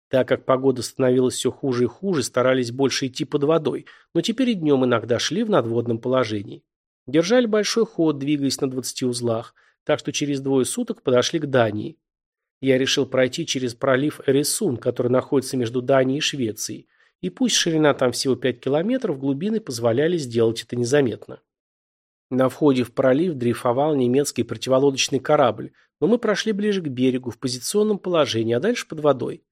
Так как погода становилась все хуже и хуже, старались больше идти под водой, но теперь и днем иногда шли в надводном положении. Держали большой ход, двигаясь на 20 узлах, так что через двое суток подошли к Дании. Я решил пройти через пролив Эресун, который находится между Данией и Швецией, и пусть ширина там всего 5 километров, глубины позволяли сделать это незаметно. На входе в пролив дрейфовал немецкий противолодочный корабль, но мы прошли ближе к берегу в позиционном положении, а дальше под водой.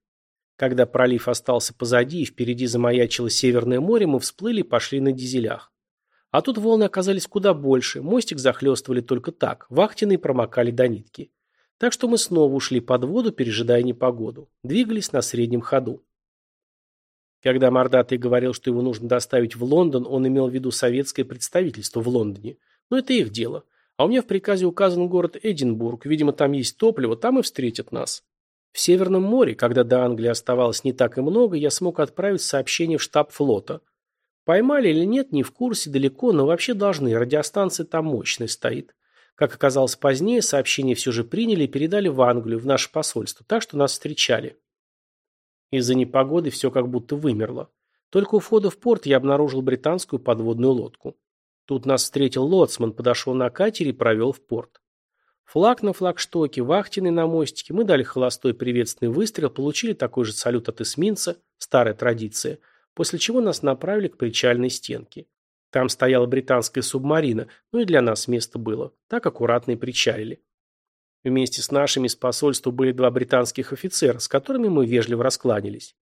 Когда пролив остался позади и впереди замаячило Северное море, мы всплыли и пошли на дизелях. А тут волны оказались куда больше, мостик захлестывали только так, вахтенные промокали до нитки. Так что мы снова ушли под воду, пережидая непогоду. Двигались на среднем ходу. Когда Мордатый говорил, что его нужно доставить в Лондон, он имел в виду советское представительство в Лондоне. Но это их дело. А у меня в приказе указан город Эдинбург. Видимо, там есть топливо, там и встретят нас. В Северном море, когда до Англии оставалось не так и много, я смог отправить сообщение в штаб флота. Поймали или нет, не в курсе, далеко, но вообще должны. Радиостанция там мощная стоит. Как оказалось позднее, сообщение все же приняли и передали в Англию, в наше посольство, так что нас встречали. Из-за непогоды все как будто вымерло. Только у входа в порт я обнаружил британскую подводную лодку. Тут нас встретил лоцман, подошел на катере и провел в порт. Флаг на флагштоке, вахтенный на мостике, мы дали холостой приветственный выстрел, получили такой же салют от эсминца, старая традиция, после чего нас направили к причальной стенке. Там стояла британская субмарина, ну и для нас место было. Так аккуратно и причалили. Вместе с нашими с посольства были два британских офицера, с которыми мы вежливо раскланялись.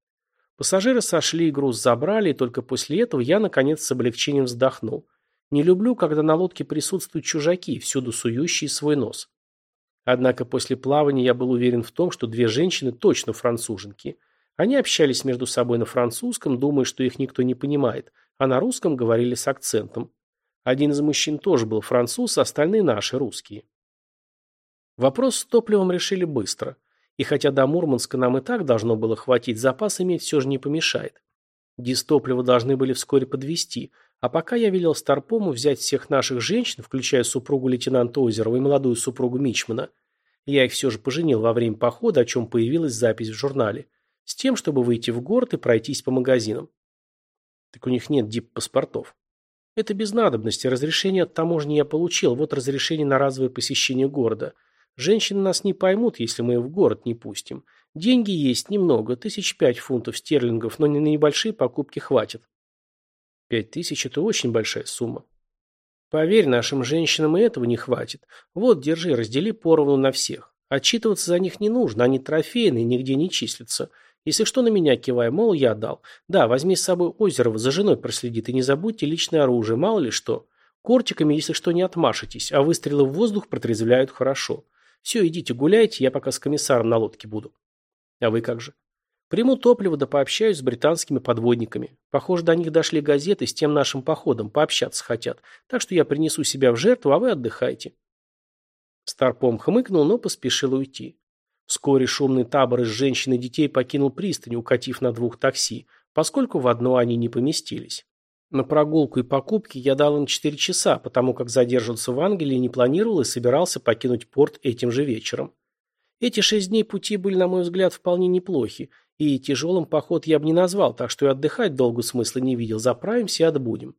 Пассажиры сошли и груз забрали, и только после этого я, наконец, с облегчением вздохнул. Не люблю, когда на лодке присутствуют чужаки, всюду сующие свой нос. Однако после плавания я был уверен в том, что две женщины точно француженки. Они общались между собой на французском, думая, что их никто не понимает, а на русском говорили с акцентом. Один из мужчин тоже был француз, остальные наши русские. Вопрос с топливом решили быстро. И хотя до Мурманска нам и так должно было хватить, запас иметь все же не помешает. Дистопливо должны были вскоре подвести, а пока я велел Старпому взять всех наших женщин, включая супругу лейтенанта Озерова и молодую супругу Мичмана. Я их все же поженил во время похода, о чем появилась запись в журнале. С тем, чтобы выйти в город и пройтись по магазинам. Так у них нет дип-паспортов. Это без надобности. Разрешение от таможни я получил. Вот разрешение на разовое посещение города. Женщины нас не поймут, если мы их в город не пустим. Деньги есть немного, тысяч пять фунтов стерлингов, но на небольшие покупки хватит. Пять тысяч – это очень большая сумма. Поверь, нашим женщинам и этого не хватит. Вот, держи, раздели поровну на всех. Отчитываться за них не нужно, они трофейные, нигде не числятся. Если что, на меня кивай, мол, я дал. Да, возьми с собой Озерова, за женой проследит, и не забудьте личное оружие, мало ли что. Кортиками, если что, не отмашетесь, а выстрелы в воздух протрезвляют хорошо. Все, идите гуляйте, я пока с комиссаром на лодке буду. А вы как же? Приму топливо да пообщаюсь с британскими подводниками. Похоже, до них дошли газеты с тем нашим походом, пообщаться хотят. Так что я принесу себя в жертву, а вы отдыхайте. Старпом хмыкнул, но поспешил уйти. Вскоре шумный табор из женщин и детей покинул пристань, укатив на двух такси, поскольку в одно они не поместились. На прогулку и покупки я дал им 4 часа, потому как задерживаться в Англии не планировал и собирался покинуть порт этим же вечером. Эти шесть дней пути были, на мой взгляд, вполне неплохи, и тяжелым поход я бы не назвал, так что и отдыхать долго смысла не видел, заправимся и отбудем.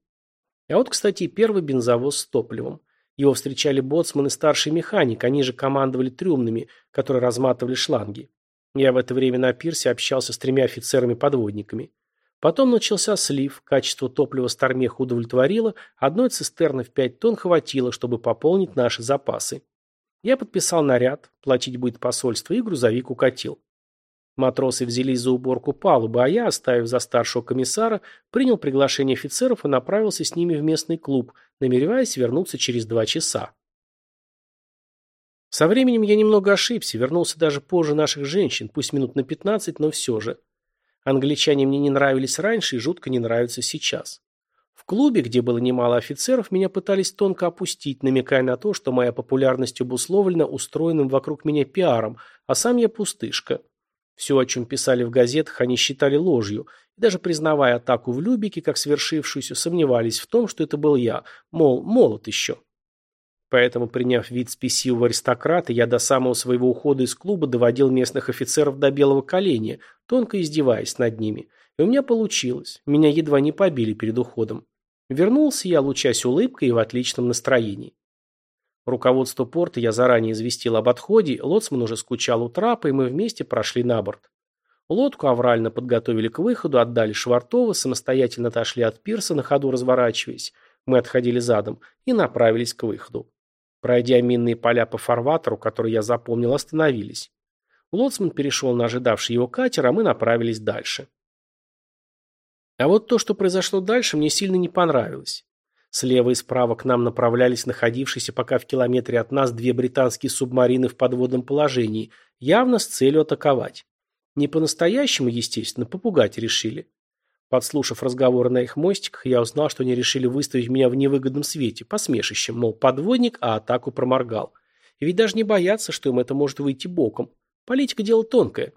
А вот, кстати, первый бензовоз с топливом. Его встречали боцман и старший механик, они же командовали трюмными, которые разматывали шланги. Я в это время на пирсе общался с тремя офицерами-подводниками. Потом начался слив, качество топлива Стармех удовлетворило, одной цистерны в 5 тонн хватило, чтобы пополнить наши запасы. Я подписал наряд, платить будет посольство, и грузовик укатил. Матросы взялись за уборку палубы, а я, оставив за старшего комиссара, принял приглашение офицеров и направился с ними в местный клуб, намереваясь вернуться через два часа. Со временем я немного ошибся, вернулся даже позже наших женщин, пусть минут на пятнадцать, но все же. Англичане мне не нравились раньше и жутко не нравятся сейчас. В клубе, где было немало офицеров, меня пытались тонко опустить, намекая на то, что моя популярность обусловлена устроенным вокруг меня пиаром, а сам я пустышка. Все, о чем писали в газетах, они считали ложью, и даже признавая атаку в Любике как свершившуюся, сомневались в том, что это был я, мол, молод еще. Поэтому, приняв вид спесивого аристократа, я до самого своего ухода из клуба доводил местных офицеров до белого коленя, тонко издеваясь над ними. И у меня получилось. Меня едва не побили перед уходом. Вернулся я, лучась улыбкой и в отличном настроении. Руководство порта я заранее известил об отходе, лоцман уже скучал у трапа, и мы вместе прошли на борт. Лодку аврально подготовили к выходу, отдали Швартова, самостоятельно отошли от пирса, на ходу разворачиваясь. Мы отходили задом и направились к выходу. Пройдя минные поля по фарватеру, который я запомнил, остановились. Лоцман перешел на ожидавший его катер, а мы направились дальше. А вот то, что произошло дальше, мне сильно не понравилось. Слева и справа к нам направлялись находившиеся пока в километре от нас две британские субмарины в подводном положении, явно с целью атаковать. Не по-настоящему, естественно, попугать решили. Подслушав разговоры на их мостиках, я узнал, что они решили выставить меня в невыгодном свете, посмешищем, мол, подводник, а атаку проморгал. И ведь даже не боятся, что им это может выйти боком. Политика дело тонкое.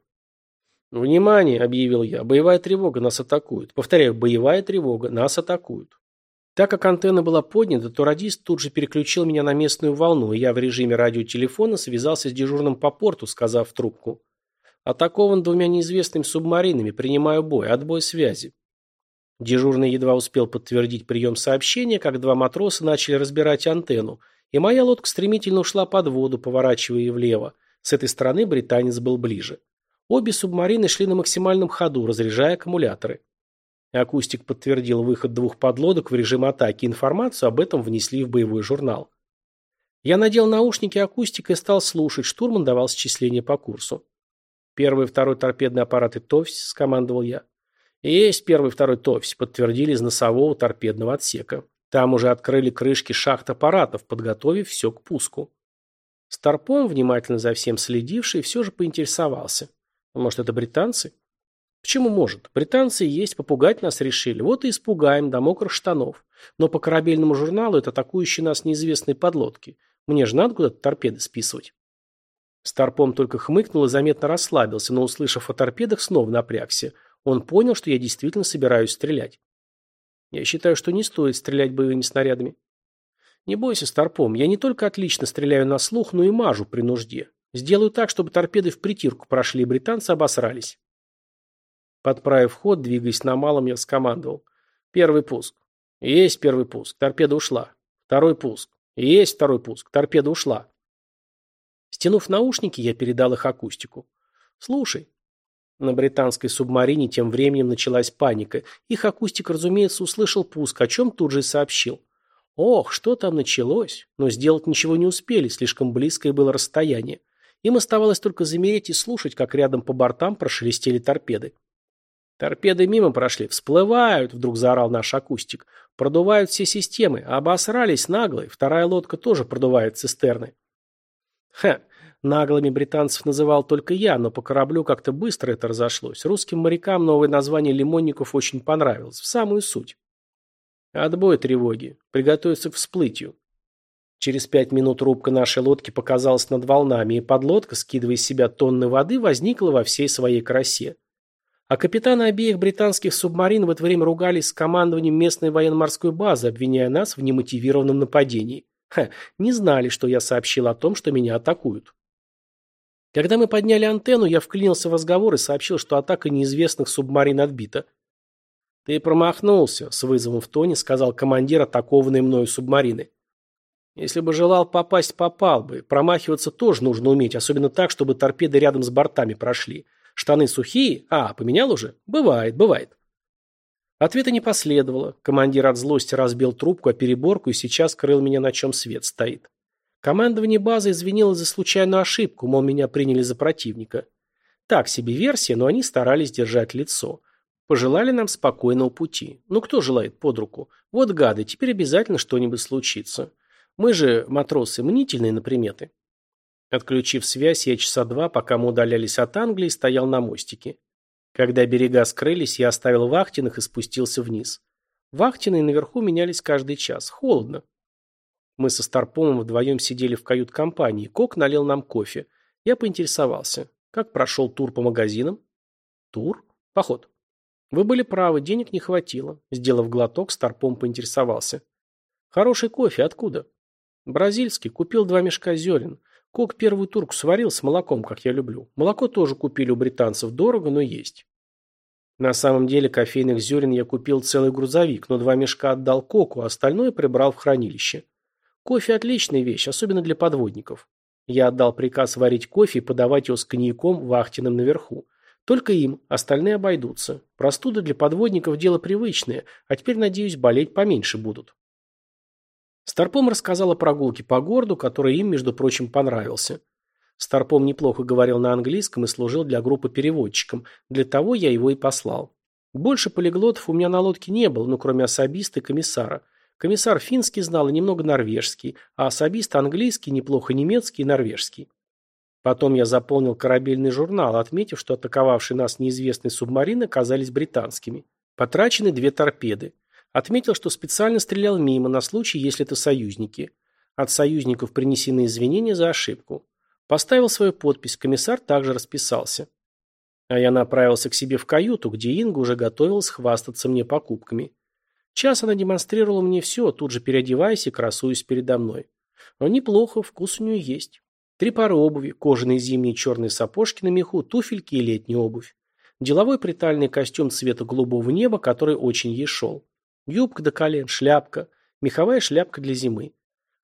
«Внимание!» – объявил я. «Боевая тревога, нас атакуют». Повторяю, боевая тревога, нас атакуют. Так как антенна была поднята, то радист тут же переключил меня на местную волну, и я в режиме радиотелефона связался с дежурным по порту, сказав в трубку. «Атакован двумя неизвестными субмаринами, принимаю бой, отбой связи». Дежурный едва успел подтвердить прием сообщения, как два матроса начали разбирать антенну, и моя лодка стремительно ушла под воду, поворачивая влево. С этой стороны британец был ближе. Обе субмарины шли на максимальном ходу, разряжая аккумуляторы. Акустик подтвердил выход двух подлодок в режим атаки. Информацию об этом внесли в боевой журнал. Я надел наушники акустика и стал слушать. Штурман давал счисление по курсу. Первый и второй торпедные аппараты ТОВС, скомандовал я. Есть первый и второй ТОВС, подтвердили из носового торпедного отсека. Там уже открыли крышки шахт аппаратов, подготовив все к пуску. Старпом, внимательно за всем следивший, все же поинтересовался. Может, это британцы? Почему может? Британцы есть, попугать нас решили. Вот и испугаем до мокрых штанов. Но по корабельному журналу это атакующие нас неизвестные подлодки. Мне же надо куда-то торпеды списывать. Старпом только хмыкнул и заметно расслабился, но, услышав о торпедах, снова напрягся. Он понял, что я действительно собираюсь стрелять. Я считаю, что не стоит стрелять боевыми снарядами. Не бойся, Старпом, я не только отлично стреляю на слух, но и мажу при нужде. Сделаю так, чтобы торпеды в притирку прошли, и британцы обосрались. Подправив ход, двигаясь на малом, я скомандовал. Первый пуск. Есть первый пуск. Торпеда ушла. Второй пуск. Есть второй пуск. Торпеда ушла. Стянув наушники, я передал их акустику. «Слушай». На британской субмарине тем временем началась паника. Их акустик, разумеется, услышал пуск, о чем тут же и сообщил. Ох, что там началось, но сделать ничего не успели, слишком близкое было расстояние. Им оставалось только замереть и слушать, как рядом по бортам прошелестели торпеды. «Торпеды мимо прошли, всплывают!» — вдруг заорал наш акустик. «Продувают все системы, обосрались наглые, вторая лодка тоже продувает цистерны». Ха, наглыми британцев называл только я, но по кораблю как-то быстро это разошлось. Русским морякам новое название лимонников очень понравилось, в самую суть. Отбой тревоги. Приготовиться к всплытию. Через пять минут рубка нашей лодки показалась над волнами, и подлодка, скидывая из себя тонны воды, возникла во всей своей красе. А капитаны обеих британских субмарин в это время ругались с командованием местной военно-морской базы, обвиняя нас в немотивированном нападении. Ха, не знали, что я сообщил о том, что меня атакуют. Когда мы подняли антенну, я вклинился в разговор и сообщил, что атака неизвестных субмарин отбита. «Ты промахнулся», — с вызовом в тоне сказал командир атакованной мною субмарины. «Если бы желал попасть, попал бы. Промахиваться тоже нужно уметь, особенно так, чтобы торпеды рядом с бортами прошли. Штаны сухие? А, поменял уже? Бывает, бывает». Ответа не последовало. Командир от злости разбил трубку о переборку и сейчас крыл меня, на чем свет стоит. Командование базы извинилось за случайную ошибку, мол, меня приняли за противника. Так себе версия, но они старались держать лицо. Пожелали нам спокойного пути. Ну кто желает под руку? Вот гады, теперь обязательно что-нибудь случится. Мы же, матросы, мнительные на приметы. Отключив связь, я часа два, пока мы удалялись от Англии, стоял на мостике. Когда берега скрылись, я оставил вахтенных и спустился вниз. Вахтенные наверху менялись каждый час. Холодно. Мы со Старпомом вдвоем сидели в кают-компании. Кок налил нам кофе. Я поинтересовался. Как прошел тур по магазинам? Тур? Поход. Вы были правы, денег не хватило. Сделав глоток, Старпом поинтересовался. Хороший кофе, откуда? Бразильский, купил два мешка зерен. Кок первую турку сварил с молоком, как я люблю. Молоко тоже купили у британцев, дорого, но есть. На самом деле кофейных зерен я купил целый грузовик, но два мешка отдал Коку, а остальное прибрал в хранилище. Кофе отличная вещь, особенно для подводников. Я отдал приказ варить кофе и подавать его с коньяком вахтенным наверху. Только им, остальные обойдутся. Простуда для подводников дело привычное, а теперь, надеюсь, болеть поменьше будут. Старпом рассказал о прогулке по городу, который им, между прочим, понравился. Старпом неплохо говорил на английском и служил для группы переводчиком. Для того я его и послал. Больше полиглотов у меня на лодке не было, ну, кроме особиста и комиссара. Комиссар финский знал и немного норвежский, а особист английский, неплохо немецкий и норвежский. Потом я заполнил корабельный журнал, отметив, что атаковавшие нас неизвестные субмарины оказались британскими. Потрачены две торпеды. Отметил, что специально стрелял мимо на случай, если это союзники. От союзников принесены извинения за ошибку. Поставил свою подпись, комиссар также расписался. А я направился к себе в каюту, где Инга уже готовилась хвастаться мне покупками. Час она демонстрировала мне все, тут же переодеваясь и красуясь передо мной. Но неплохо, вкус у нее есть. Три пары обуви, кожаные зимние черные сапожки на меху, туфельки и летняя обувь. Деловой притальный костюм цвета голубого неба, который очень ей шел. Юбка до колен, шляпка, меховая шляпка для зимы.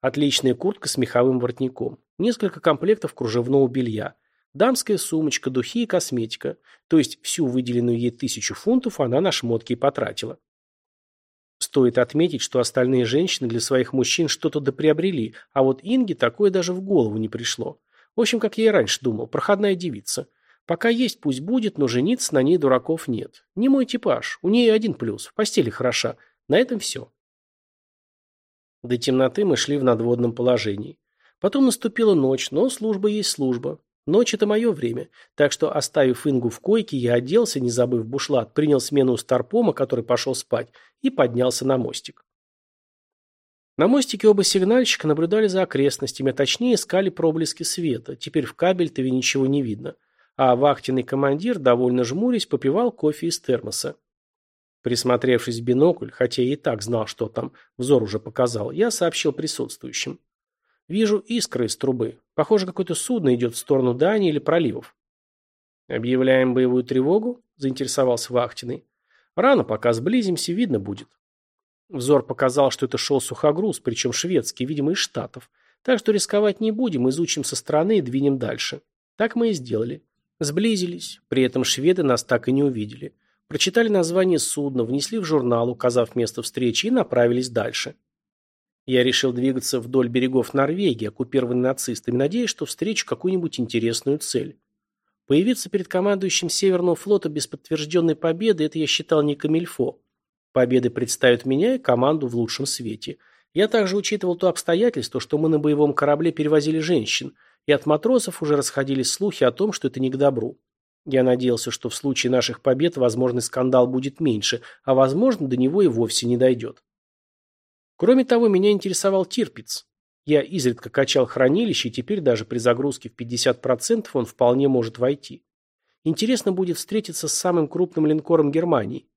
Отличная куртка с меховым воротником. Несколько комплектов кружевного белья. Дамская сумочка, духи и косметика. То есть всю выделенную ей тысячу фунтов она на шмотки и потратила. Стоит отметить, что остальные женщины для своих мужчин что-то доприобрели, а вот Инге такое даже в голову не пришло. В общем, как я и раньше думал, проходная девица. Пока есть, пусть будет, но жениться на ней дураков нет. Не мой типаж, у нее один плюс, в постели хороша. На этом все. До темноты мы шли в надводном положении. Потом наступила ночь, но служба есть служба. Ночь – это мое время, так что, оставив Ингу в койке, я оделся, не забыв бушлат, принял смену у Старпома, который пошел спать, и поднялся на мостик. На мостике оба сигнальщика наблюдали за окрестностями, а точнее искали проблески света. Теперь в кабель-то ничего не видно. А вахтенный командир, довольно жмурясь, попивал кофе из термоса. Присмотревшись в бинокль, хотя и так знал, что там, взор уже показал, я сообщил присутствующим. Вижу искры из трубы. Похоже, какое-то судно идет в сторону Дании или проливов. «Объявляем боевую тревогу?» – заинтересовался Вахтиный. «Рано, пока сблизимся, видно будет». Взор показал, что это шел сухогруз, причем шведский, видимо, из Штатов. Так что рисковать не будем, изучим со стороны и двинем дальше. Так мы и сделали. Сблизились. При этом шведы нас так и не увидели. Прочитали название судна, внесли в журнал, указав место встречи, и направились дальше. Я решил двигаться вдоль берегов Норвегии, оккупированной нацистами, надеясь, что встречу какую-нибудь интересную цель. Появиться перед командующим Северного флота без подтвержденной победы – это я считал не камильфо. Победы представят меня и команду в лучшем свете. Я также учитывал то обстоятельство, что мы на боевом корабле перевозили женщин, и от матросов уже расходились слухи о том, что это не к добру. Я надеялся, что в случае наших побед возможный скандал будет меньше, а возможно до него и вовсе не дойдет. Кроме того, меня интересовал Тирпиц. Я изредка качал хранилище, и теперь даже при загрузке в 50% он вполне может войти. Интересно будет встретиться с самым крупным линкором Германии.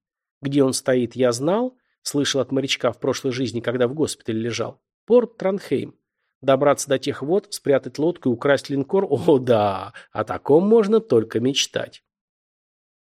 Где он стоит, я знал, слышал от морячка в прошлой жизни, когда в госпитале лежал. Порт Транхейм. Добраться до тех вод, спрятать лодку и украсть линкор – о да, о таком можно только мечтать.